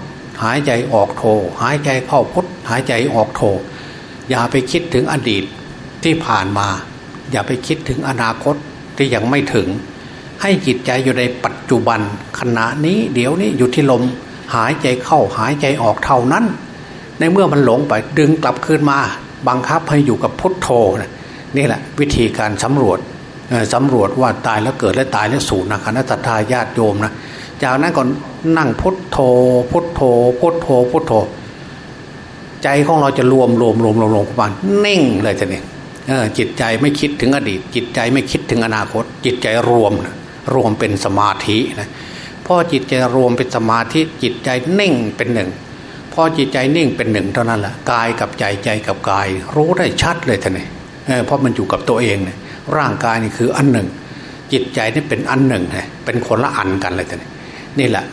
หายใจออกโทหายใจเข้าพุทหายใจออกโทอย่าไปคิดถึงอดีตที่ผ่านมา อย่าไปคิดถึงอนาคตที่ยังไม่ถึง ให้จิตใจอยู่ในปัจจุบันขณะนี้เดี๋ยวนี้อยู่ที่ลมหายใจเข้าหายใจออกเท่านั้น ในเมื่อมันหลงไปดึงกลับคืนมา บังคับให้อยู่กับพุทโธนี่แหละ วิธีการสำรวจสำรวจว่าตายแล้วเกิดและตายแล้วสูญนะคณะทาญาติโยมนะจากนั้นก็นั่งพุทโธพุทโธพุทโธพุทโธ ใจของเราจะรวมรวมรวมรวมรวมกันนิ่งเลยจะเนี่ยจิตใจไม่คิดถึงอดีต จิตใจไม่คิดถึงอนาคต จิตใจรวมรวมเป็นสมาธินะพอจิตใจรวมเป็นสมาธิจิตใจนิ่งเป็นหนึ่ง พอจิตใจนิ่งเป็นหนึ่งเท่านั้นแหละกายกับใจใจกับกาย รู้ได้ชัดเลยท่านเนี่ยเพราะมันอยู่กับตัวเองเนี่ยร่างกายนี่คืออันหนึ่ง จิตใจนี่เป็นอันหนึ่งเป็นคนละอันกันเลยท่านนี่แหละ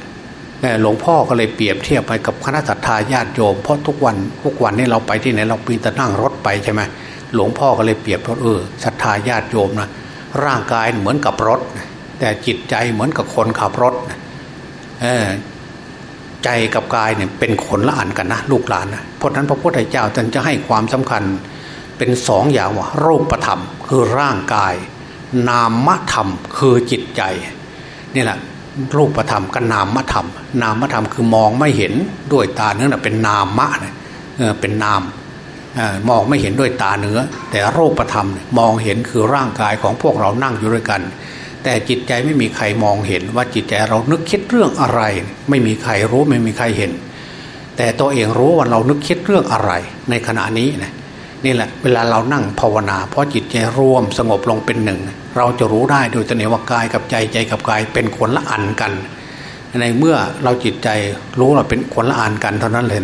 หลวงพ่อก็เลยเปรียบเทียบไปกับคณะสัตยาญาติโยมเพราะทุกวันทุกวันนี้เราไปที่ไหนเราปีนแต่นั่งรถไปใช่ไหมหลวงพ่อก็เลยเปรียบว่าเออศรัทธาญาติโยมนะร่างกายเหมือนกับรถ แต่จิตใจเหมือนกับคนขับรถเออ ใจกับกายเนี่ยเป็นคนละอันกันนะลูกหลานนะเพราะนั้นพระพุทธเจ้าท่านจะให้ความสำคัญเป็นสองอย่างว่ารูปธรรม คือร่างกาย นามธรรมคือจิตใจนี่แหละรูปธรรมกับนามธรรม นามธรรมคือมองไม่เห็นด้วยตาเนื้อเป็นนามะนะเป็นนามมองไม่เห็นด้วยตาเนื้อ แต่รูปธรรมมองเห็นคือร่างกายของพวกเรานั่งอยู่ด้วยกัน แต่จิตใจไม่มีใครมองเห็นว่าจิตใจเรานึกคิดเรื่องอะไร ไม่มีใครรู้ไม่มีใครเห็น แต่ตัวเองรู้ว่าเรานึกคิดเรื่องอะไร ในขณะนี้นะนี่แหละเวลาเรานั่งภาวนา เพราะจิตใจรวมสงบลงเป็นหนึ่ง เราจะรู้ได้โดยตนเองว่ากายกับใจใจกับกายเป็นคนละอันกัน ในเมื่อเราจิตใจรู้เราเป็นคนละอันกันเท่านั้นเลย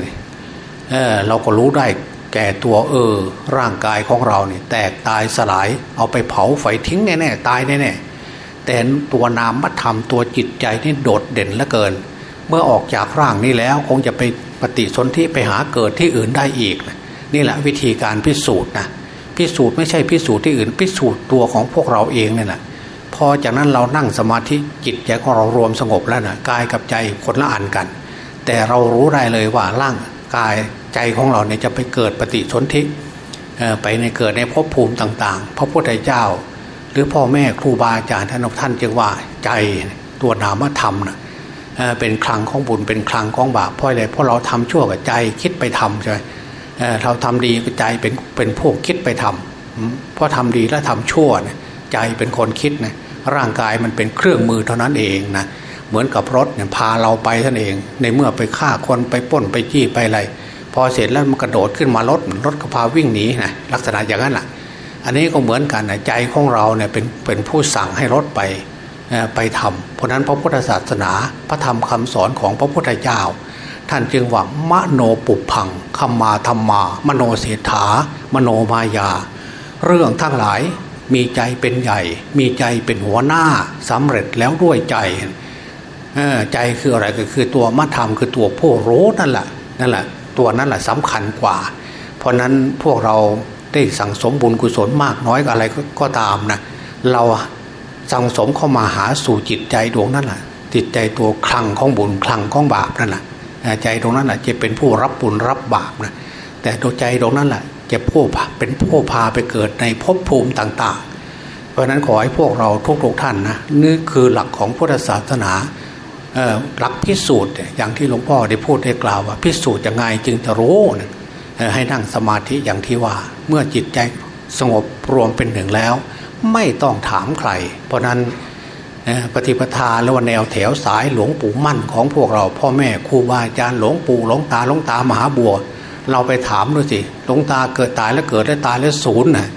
เออเราก็รู้ได้แก่ตัวเออร่างกายของเราเนี่ยแตกตายสลายเอาไปเผาไฟทิ้งแน่ๆตายแน่ๆ แต่ตัวนามธรรมตัวจิตใจนี่โดดเด่นเหลือเกิน เมื่อออกจากร่างนี้แล้วคงจะไปปฏิสนธิไปหาเกิดที่อื่นได้อีกนะนี่แหละวิธีการพิสูจน์นะพิสูจน์ไม่ใช่พิสูจน์ที่อื่น พิสูจน์ตัวของพวกเราเองเนี่ยแหละพอจากนั้นเรานั่งสมาธิจิตใจของเรารวมสงบแล้วนะกายกับใจคนละอันกัน แต่เรารู้ได้เลยว่าร่างกายใจของเราเนี่ยจะไปเกิดปฏิสนธิไปในเกิดในภพภูมิต่าง ๆ พระพุทธเจ้า หรือพ่อแม่ครูบาอาจารย์ท่านท่านจึงว่าใจตัวนามธรรมนะเป็นคลังของบุญเป็นคลังของบาปเพราะอะไรเพราะเราทำชั่วกับใจคิดไปทำใช่ไหมเราทำดีใจเป็นเป็นพวกคิดไปทำเพราะทำดีแล้วทำชั่วนะใจเป็นคนคิดนะร่างกายมันเป็นเครื่องมือเท่านั้นเองนะเหมือนกับรถเนี่ยพาเราไปท่านเอง ในเมื่อไปฆ่าคนไปป้นไปจี้ไปอะไรพอเสร็จแล้วมันกระโดดขึ้นมารถรถก็พาวิ่งหนีนะลักษณะอย่างนั้นแหละ อันนี้ก็เหมือนกันนะใจของเราเนี่ยเป็นเป็นผู้สั่งให้รถไปไปทำเพราะนั้นพระพุทธศาสนาพระธรรมคำสอนของพระพุทธเจ้า ท่านจึงว่ามโนปุพังคัมมาธรรมา มโนเสถามโนมายา เรื่องทั้งหลายมีใจเป็นใหญ่ มีใจเป็นหัวหน้าสำเร็จแล้วด้วยใจใจคืออะไรก็คือตัวมัธรรมคือตัวผู้รู้นั่นแหละนั่นแหละตัวนั้นแหละสำคัญกว่า เพราะนั้นพวกเรา ได้สั่งสมบุญกุศลมากน้อยอะไรก็ตามนะเราสั่งสมเข้ามาหาสู่จิตใจดวงนั่นแหละจิตใจตัวคลังของบุญคลังของบาปนั่นแหละใจตรงนั้นแหละจะเป็นผู้รับบุญรับบาปนะแต่ตัวใจตรงนั้นแหละจะผู้เป็นผู้พาไปเกิดในภพภูมิต่างๆ เพราะนั้นขอให้พวกเราทุกๆท่านนะนี่คือหลักของพุทธศาสนาหลักพิสูจน์อย่างที่หลวงพ่อได้พูดได้กล่าวว่าพิสูจน์ยังไงจึงจะรู้ให้นั่งสมาธิอย่างที่ว่า เมื่อจิตใจสงบรวมเป็นหนึ่งแล้ว ไม่ต้องถามใคร เพราะนั้นปฏิปทาและวันแนวแถวสายหลวงปู่มั่นของพวกเรา พ่อแม่ครูบาอาจารย์หลวงปู่หลวงตาหลวงตามหาบัว เราไปถามดูสิหลวงตาเกิดตายแล้วเกิดแล้วตายแล้วศูนย์นะ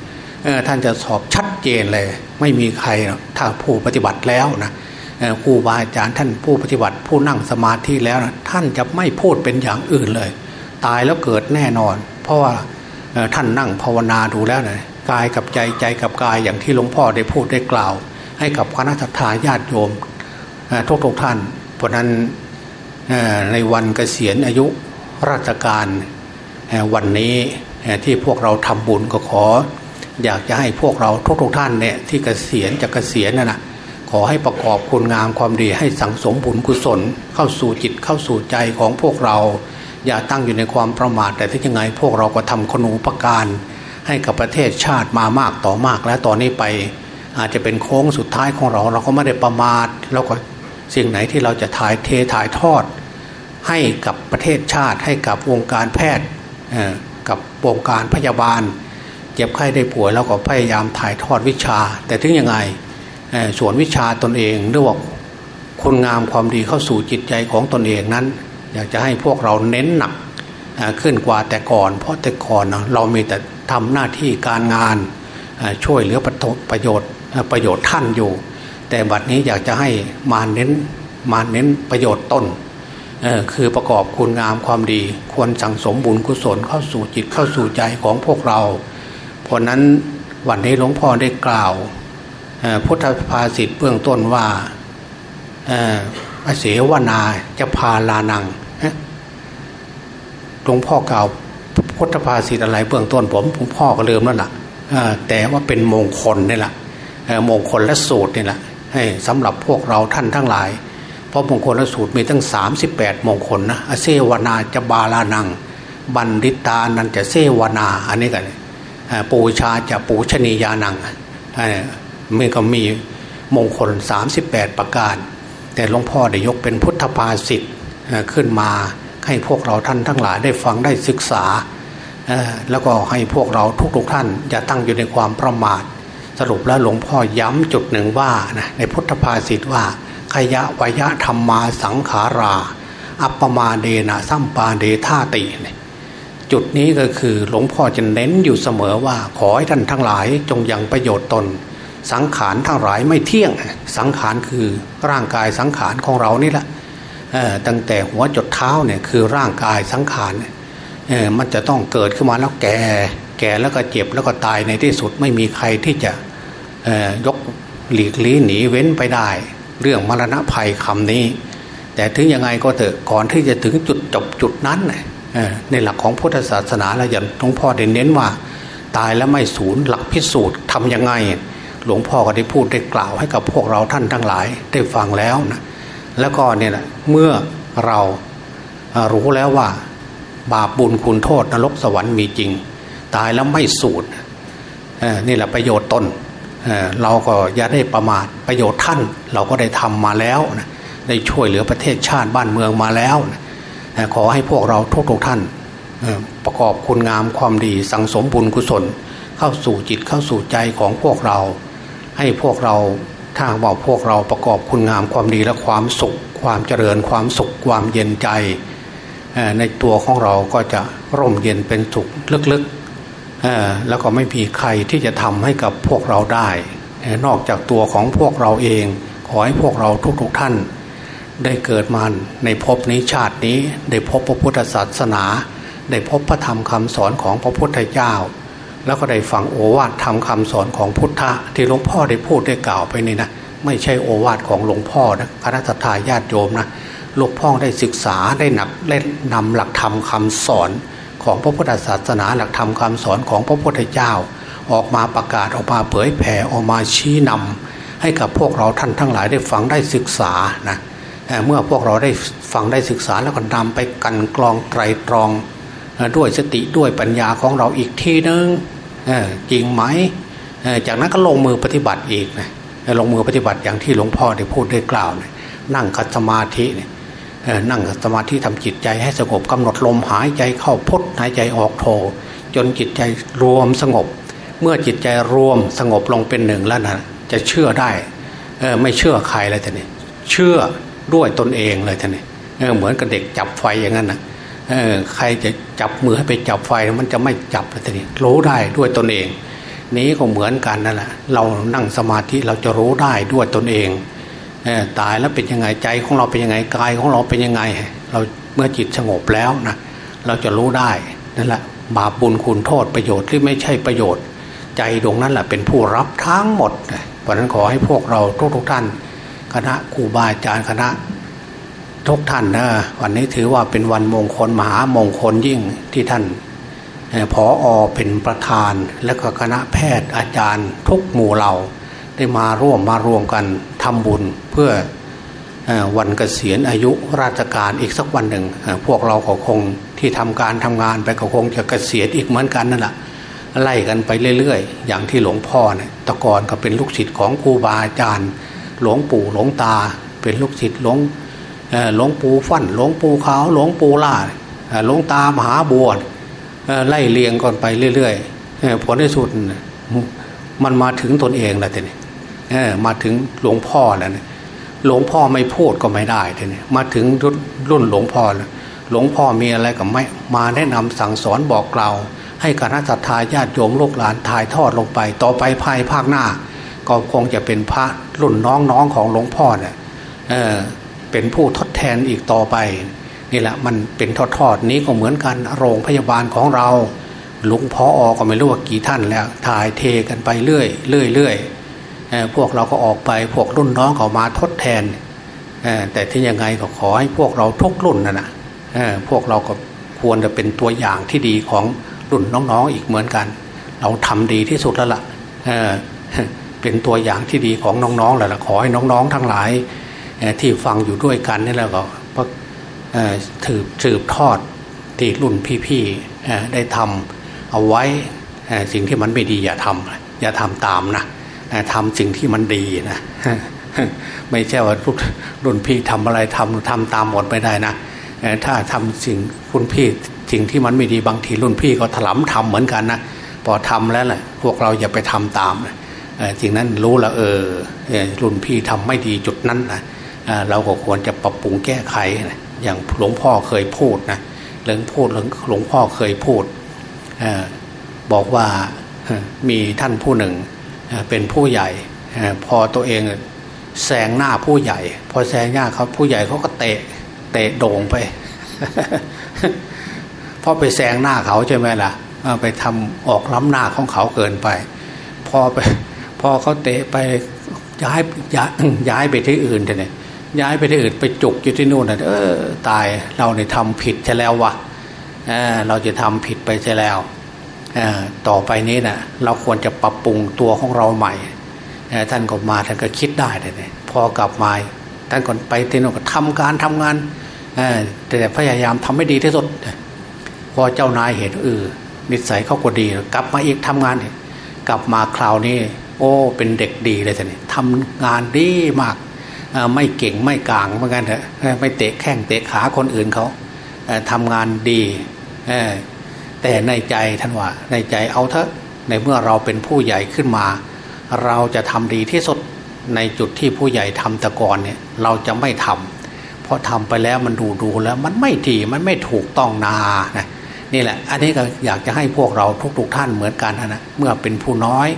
ท่านจะสอบชัดเจนเลย ไม่มีใครถ้าผู้ปฏิบัติแล้วนะครูบาอาจารย์ท่านผู้ปฏิบัติผู้นั่งสมาธิแล้วนะท่านจะไม่พูดเป็นอย่างอื่นเลย ตายแล้วเกิดแน่นอน เพราะว่า ท่านนั่งภาวนาดูแล้วนะกายกับใจใจกับกายอย่างที่หลวงพ่อได้พูดได้กล่าว ให้กับคณะทาญาติโยมทุกทุกท่าน เพราะนั้นในวันเกษียณอายุราชการวันนี้ที่พวกเราทำบุญก็ขอ อยากจะให้พวกเราทุกทุกท่านเนี่ยที่เกษียณจะเกษียณนะนะขอให้ประกอบคุณงามความดีให้สังสมบุญกุศลเข้าสู่จิตเข้าสู่ใจของพวกเรา อย่าตั้งอยู่ในความประมาทแต่ที่ยังไงพวกเราก็ทำคนูปการ ให้กับประเทศชาติมามากต่อมาก และตอนนี้ไปอาจจะเป็นโค้งสุดท้ายของเรา เราก็ไม่ได้ประมาทแล้วก็สิ่งไหนที่เราจะถ่ายเทถ่ายทอด ให้กับประเทศชาติ ให้กับวงการแพทย์กับวงการพยาบาล เจ็บไข้ได้ป่วยแล้วก็พยายามถ่ายทอดวิชา แต่ถึงยังไงส่วนวิชาตนเองหรือว่าคุณงามความดีเข้าสู่จิตใจของตนเองนั้น อยากจะให้พวกเราเน้นหนักขึ้นกว่าแต่ก่อน เพราะแต่ก่อนเรามีแต่ทำหน้าที่การงานช่วยเหลือประโยชน์ประโยชน์ท่านอยู่ แต่บัดนี้อยากจะให้มาเน้นมาเน้นประโยชน์ต้นคือประกอบคุณงามความดี ควรสั่งสมบุญกุศลเข้าสู่จิตเข้าสู่ใจของพวกเรา เพราะนั้นวันนี้หลวงพ่อได้กล่าวพุทธภาษิตเบื้องต้นว่า เสวนาจะพาลานังหลวงพ่อกล่าวพุทธภาษิตอะไรเบื้องต้นผมผมพ่อก็ลืมแล้วล่ะแต่ว่าเป็นมงคลนี่แหละมงคลและสูตรนี่แหละสำหรับพวกเราท่านทั้งหลาย เพราะมงคลและสูตรมีตั้ง 38 มงคลนะเสวนาจะบาลานัง บันดิตานันจะเสวนา อันนี้กันปูชาจะปูชนียานังมันก็มีมงคล 38 ประการ แต่หลวงพ่อได้ยกเป็นพุทธภาษิตขึ้นมาให้พวกเราท่านทั้งหลายได้ฟังได้ศึกษา แล้วก็ให้พวกเราทุกๆท่าน อย่าตั้งอยู่ในความประมาท สรุปแล้วหลวงพ่อย้ำจุดหนึ่งว่านะในพุทธภาษิตว่าขยะวยะธรรมมาสังขารา อัปปมาเดนะสัมปาเดธาติจุดนี้ก็คือหลวงพ่อจะเน้นอยู่เสมอว่าขอให้ท่านทั้งหลายจงยังประโยชน์ตน สังขารทั้งหลายไม่เที่ยง สังขารคือร่างกายสังขารของเรานี่แหละตั้งแต่หัวจดเท้าเนี่ยคือร่างกายสังขารมันจะต้องเกิดขึ้นมาแล้วแก่แก่แล้วก็เจ็บแล้วก็ตายในที่สุดไม่มีใครที่จะยกหลีกลี่หนีเว้นไปได้ เรื่องมรณะภัยคำนี้ แต่ถึงยังไงก็เถอะก่อนที่จะถึงจุดจบจุดนั้นในหลักของพุทธศาสนาแล้วอย่างหลวงพ่อได้เน้นว่า ตายแล้วไม่สูญหลักพิสูจน์ทำยังไง หลวงพ่อก็ได้พูดได้กล่าวให้กับพวกเราท่านทั้งหลายได้ฟังแล้วนะแล้วก็เนี่ยนะเมื่อเรารู้แล้วว่า บาปบุญคุณโทษนรกสวรรค์มีจริง ตายแล้วไม่สูญนี่แหละประโยชน์ตนเราก็อย่าได้ประมาทประโยชน์ท่านเราก็ได้ทำมาแล้วนะได้ช่วยเหลือประเทศชาติบ้านเมืองมาแล้วนะขอให้พวกเราทุกทุกท่านประกอบคุณงามความดีสังสมบุญกุศล เข้าสู่จิตเข้าสู่ใจของพวกเรา ให้พวกเราถ้าบอกพวกเราประกอบคุณงามความดีและความสุข ความเจริญความสุขความเย็นใจในตัวของเราก็จะร่มเย็นเป็นสุขลึกๆแล้วก็ไม่มีใครที่จะทำให้กับพวกเราได้ นอกจากตัวของพวกเราเอง ขอให้พวกเราทุกๆท่าน ได้เกิดมาในภพนี้ชาตินี้ได้พบพระพุทธศาสนา ได้พบพระธรรมคำสอนของพระพุทธเจ้า แล้วก็ได้ฟังโอวาทธรรมคำสอนของพุทธะที่หลวงพ่อได้พูดได้กล่าวไปนี่นะไม่ใช่โอวาทของหลวงพ่อนะคณะทาญาติโยมนะหลวงพ่อได้ศึกษาได้หนักเล่นนำหลักธรรมคาสอนของพระพุทธศาสนาหลักธรรมคาสอนของพระพุทธเจ้า ออกมาประกาศออกมาเผยแผ่ออกมาชี้นำให้กับพวกเราท่านทั้งหลายได้ฟังได้ศึกษานะเมื่อพวกเราได้ฟังได้ศึกษาแล้วก็นำไปกันกรองไตรตรอง ด้วยสติด้วยปัญญาของเราอีกทีนึง จริงไหมจากนั้นก็ลงมือปฏิบัติอีกนะลงมือปฏิบัติอย่างที่หลวงพ่อได้พูดได้กล่าวนะนั่งคัสมาธิเนี่ยนั่งสมาธิทำจิตใจให้สงบกำหนดลมหายใจเข้าพุทหายใจออกโท จนจิตใจรวมสงบ เมื่อจิตใจรวมสงบลงเป็นหนึ่งแล้วนะจะเชื่อได้ไม่เชื่อใครเลยท่านี่เชื่อด้วยตนเองเลยท่านนี่เหมือนกับเด็กจับไฟอย่างนั้นนะ ใครจะจับมือให้ไปจับไฟมันจะไม่จับเลยท่านนี่รู้ได้ด้วยตนเอง นี้ก็เหมือนกันนั่นแหละเรานั่งสมาธิเราจะรู้ได้ด้วยตนเองตายแล้วเป็นยังไงใจของเราเป็นยังไงกายของเราเป็นยังไง เราเมื่อจิตสงบแล้วนะเราจะรู้ได้นั่นแหละบาปบุญคุณโทษประโยชน์ที่ไม่ใช่ประโยชน์ ใจดวงนั้นแหละเป็นผู้รับทั้งหมดเพราะนั้นขอให้พวกเราทุกๆท่าน คณะครูบาอาจารย์คณะ ทุกท่านนะวันนี้ถือว่าเป็นวันมงคลมหามงคลยิ่งที่ท่านผออเป็นประธานและก็คณะแพทย์อาจารย์ทุกหมู่เหล่า ได้มาร่วมมารวมกันทำบุญเพื่อวันเกษียณอายุราชการอีกสักวันหนึ่ง พวกเราก็คงที่ทำการทำงานไปก็คงจะเกษียณอีกเหมือนกันนั่นแหละไล่กันไปเรื่อยๆ อย่างที่หลวงพ่อเนี่ยตะกอนก็เป็นลูกศิษย์ของครูบาอาจารย์ หลวงปู่หลวงตา เป็นลูกศิษย์หลวง หลวงปู่ฟั่นหลวงปู่ขาวหลวงปู่ล่าหลวงตามหาบัวไล่เลียงก่อนไปเรื่อยๆผลที่สุดมันมาถึงตนเองแล้วทีนี้มาถึงหลวงพ่อแล้วเนี่ยหลวงพ่อไม่พูดก็ไม่ได้ทีนี้มาถึงรุ่นหลวงพ่อแล้วหลวงพ่อมีอะไรกับไม่มาแนะนำสั่งสอนบอกกล่าวให้คณะสัตยาญาติโยมลูกหลานถ่ายทอดลงไป ต่อไปภายภาคหน้า ก็คงจะเป็นพระรุ่นน้องๆของหลวงพ่อเนี่ย เป็นผู้ทดแทนอีกต่อไปนี่แหละมันเป็นทอดๆนี้ก็เหมือนกันโรงพยาบาลของเราหลวงพ่ออก็ไม่รู้ว่ากี่ท่านแล้วถ่ายเทกันไปเรื่อยเรื่อยเรื่อยพวกเราก็ออกไปพวกรุ่นน้องเขามาทดแทนแต่ที่ยังไงก็ขอให้พวกเราทุกรุ่นนะนะพวกเราก็ควรจะเป็นตัวอย่างที่ดีของรุ่นน้องๆอีกเหมือนกัน เราทำดีที่สุดแล้วละ่ะเป็นตัวอย่างที่ดีของน้องๆแหละขอให้น้องๆทั้งหลาย ที่ฟังอยู่ด้วยกันนี่แล้วก็ถือสืบทอดที่รุ่นพี่ๆได้ทำเอาไว้สิ่งที่มันไม่ดีอย่าทำอย่าทำตามนะทำสิ่งที่มันดีนะไม่ใช่ว่ารุ่นพี่ทำอะไรทำทำตามหมดไม่ได้นะถ้าทำสิ่งรุ่นพี่สิ่งที่มันไม่ดีบางทีรุ่นพี่ก็ถลำทำเหมือนกันนะพอทำแล้วแหละพวกเราอย่าไปทำตามนะสิ่งนั้นรู้ล้วเออรุ่นพี่ทำไม่ดีจุดนั้นนะ เราก็ควรจะปรับปรุงแก้ไขอย่างหลวงพ่อเคยพูดนะหลวงพูดหลวงพ่อเคยพูดอบอกว่ามีท่านผู้หนึ่งเป็นผู้ใหญ่พอตัวเองแซงหน้าผู้ใหญ่ พอแซงหน้าเขาผู้ใหญ่เขาก็เตะเตะโด่งไปเพราะไปแซงหน้าเขาใช่ไหมล่ะไปทำออกล้ำหน้าของเขาเกินไป พอไปพอเขาเตะไปย้ายย้ายย้ายไปที่อื่นเนี่ย ย้ายไปที่อื่นไปจุกอยู่ที่นู่นนะเออตายเราเนี่ยทำผิดใช่แล้ววะเเราจะทำผิดไปใช่แล้วต่อไปนี้นะเราควรจะปรับปรุงตัวของเราใหม่ท่านก็มาท่านก็คิดได้เลยพอกลับมาท่านก็ไปที่นู่นก็ทำการทำงานแต่พยายามทำให้ดีที่สุดพอเจ้านายเห็นเออนิสัยเขาก็ดี กลับมาอีกทำงานกลับมาคราวนี้ โอ้ เป็นเด็กดีเลยท่านี่ทำงานดีมาก ไม่เก่งไม่กลางเหมือนกันเถอะไม่เตะแข้งเตะขาคนอื่นเขาทำงานดีแต่ในใจท่านว่าในใจเอาเถอะในเมื่อเราเป็นผู้ใหญ่ขึ้นมา เราจะทำดีที่สุดในจุดที่ผู้ใหญ่ทำต่ก่อนเนี่ยเราจะไม่ทำเพราะทำไปแล้วมันดูดูแล้วมันไม่ดีมันไม่ถูกต้องนานะนี่แหละ อันนี้ก็อยากจะให้พวกเราทุกๆท่านเหมือนกันนะเมื่อเป็นผู้น้อย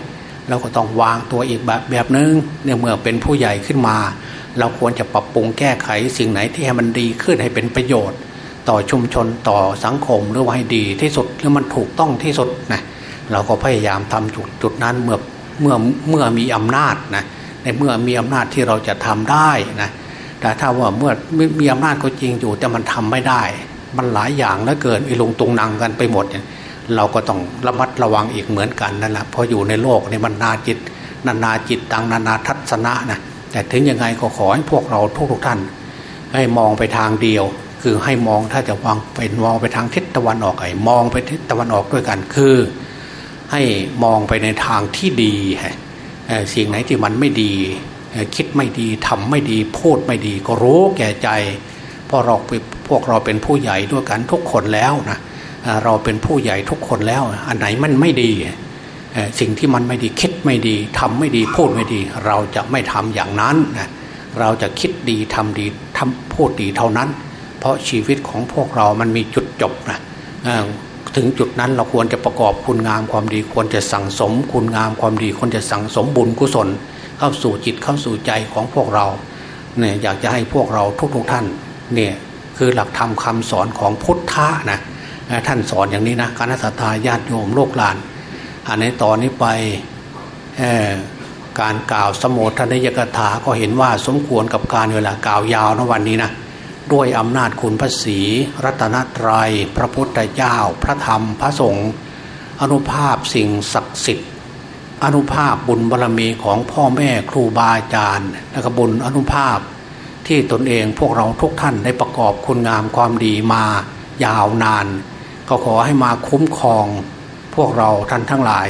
เราก็ต้องวางตัวอีกแบบแบบนึงเนี่ยเมื่อเป็นผู้ใหญ่ขึ้นมา เราควรจะปรับปรุงแก้ไขสิ่งไหนที่ให้มันดีขึ้นให้เป็นประโยชน์ ต่อชุมชนต่อสังคมหรือว่าให้ดีที่สุดหรือมันถูกต้องที่สุดนะเราก็พยายามทำจุดจุดนั้นเมื่อเมื่อเมื่อมีอำนาจนะในเมื่อมีอำนาจที่เราจะทำได้นะแต่ถ้าว่าเมื่อไม่มีอำนาจก็จริงอยู่แต่มันทำไม่ได้ มันหลายอย่างเหลือเกินอีลงตรงนังกันไปหมดเนี่ย เราก็ต้องระมัดระวังอีกเหมือนกันนั่นแหละเพราะอยู่ในโลกนี่มันนาจิตนานาจิตตังนานาทัศนะนะแต่ถึงยังไงก็ขอให้พวกเราทุกทุกท่าน ให้มองไปทางเดียว คือให้มองถ้าจะวางเป็นมองไปทางทิศตะวันออกไอ้มองไปทิศตะวันออกด้วยกันคือ ให้มองไปในทางที่ดีเอ่สิ่งไหนที่มันไม่ดีคิดไม่ดีทำไม่ดีพูดไม่ดีก็รู้แก่ใจพราะเราเป็นพวกเราเป็นผู้ใหญ่ด้วยกันทุกคนแล้วนะ เราเป็นผู้ใหญ่ทุกคนแล้ว อันไหนมันไม่ดี สิ่งที่มันไม่ดีคิดไม่ดีทำไม่ดีพูดไม่ดี เราจะไม่ทำอย่างนั้นนะเราจะคิดดีทำดีทำพูดดีเท่านั้น เพราะชีวิตของพวกเรามันมีจุดจบนะถึงจุดนั้นเราควรจะประกอบคุณงามความดี ควรจะสั่งสมคุณงามความดี ควรจะสั่งสมบุญกุศล เข้าสู่จิตเข้าสู่ใจของพวกเราเนี่ยอยากจะให้พวกเราทุกๆทท่านเนี่ยคือหลักธรรมคาสอนของพุทธะนะ ท่านสอนอย่างนี้นะคณะสัตยาญาติโยมโลกลาน อันในตอนนี้ไปการกล่าวสมโภชนิยกถาก็เห็นว่าสมควรกับการเวลากล่าวยาวนะวันนี้นะด้วยอำนาจคุณพระศรีรัตนตรยัย พระพุทธเจ้า พระธรรมพระสงฆ์อนุภาพสิ่งศักดิ์สิทธิ์อนุภาพบุญบารรมีของพ่อแม่ครูบาอาจารย์และกบุญอนุภาพที่ตนเองพวกเราทุกท่านได้ประกอบคุณงามความดีมายาวนาน ก็ขอให้มาคุ้มครอง พวกเราท่านทั้งหลาย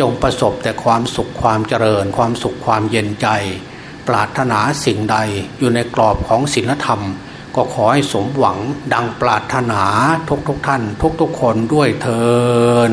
จงประสบแต่ความสุขความเจริญ ความสุขความเย็นใจ ปรารถนาสิ่งใดอยู่ในกรอบของศีลธรรม ก็ขอให้สมหวังดังปรารถนาทุกทุกท่าน ทุกทุกคนด้วยเทิน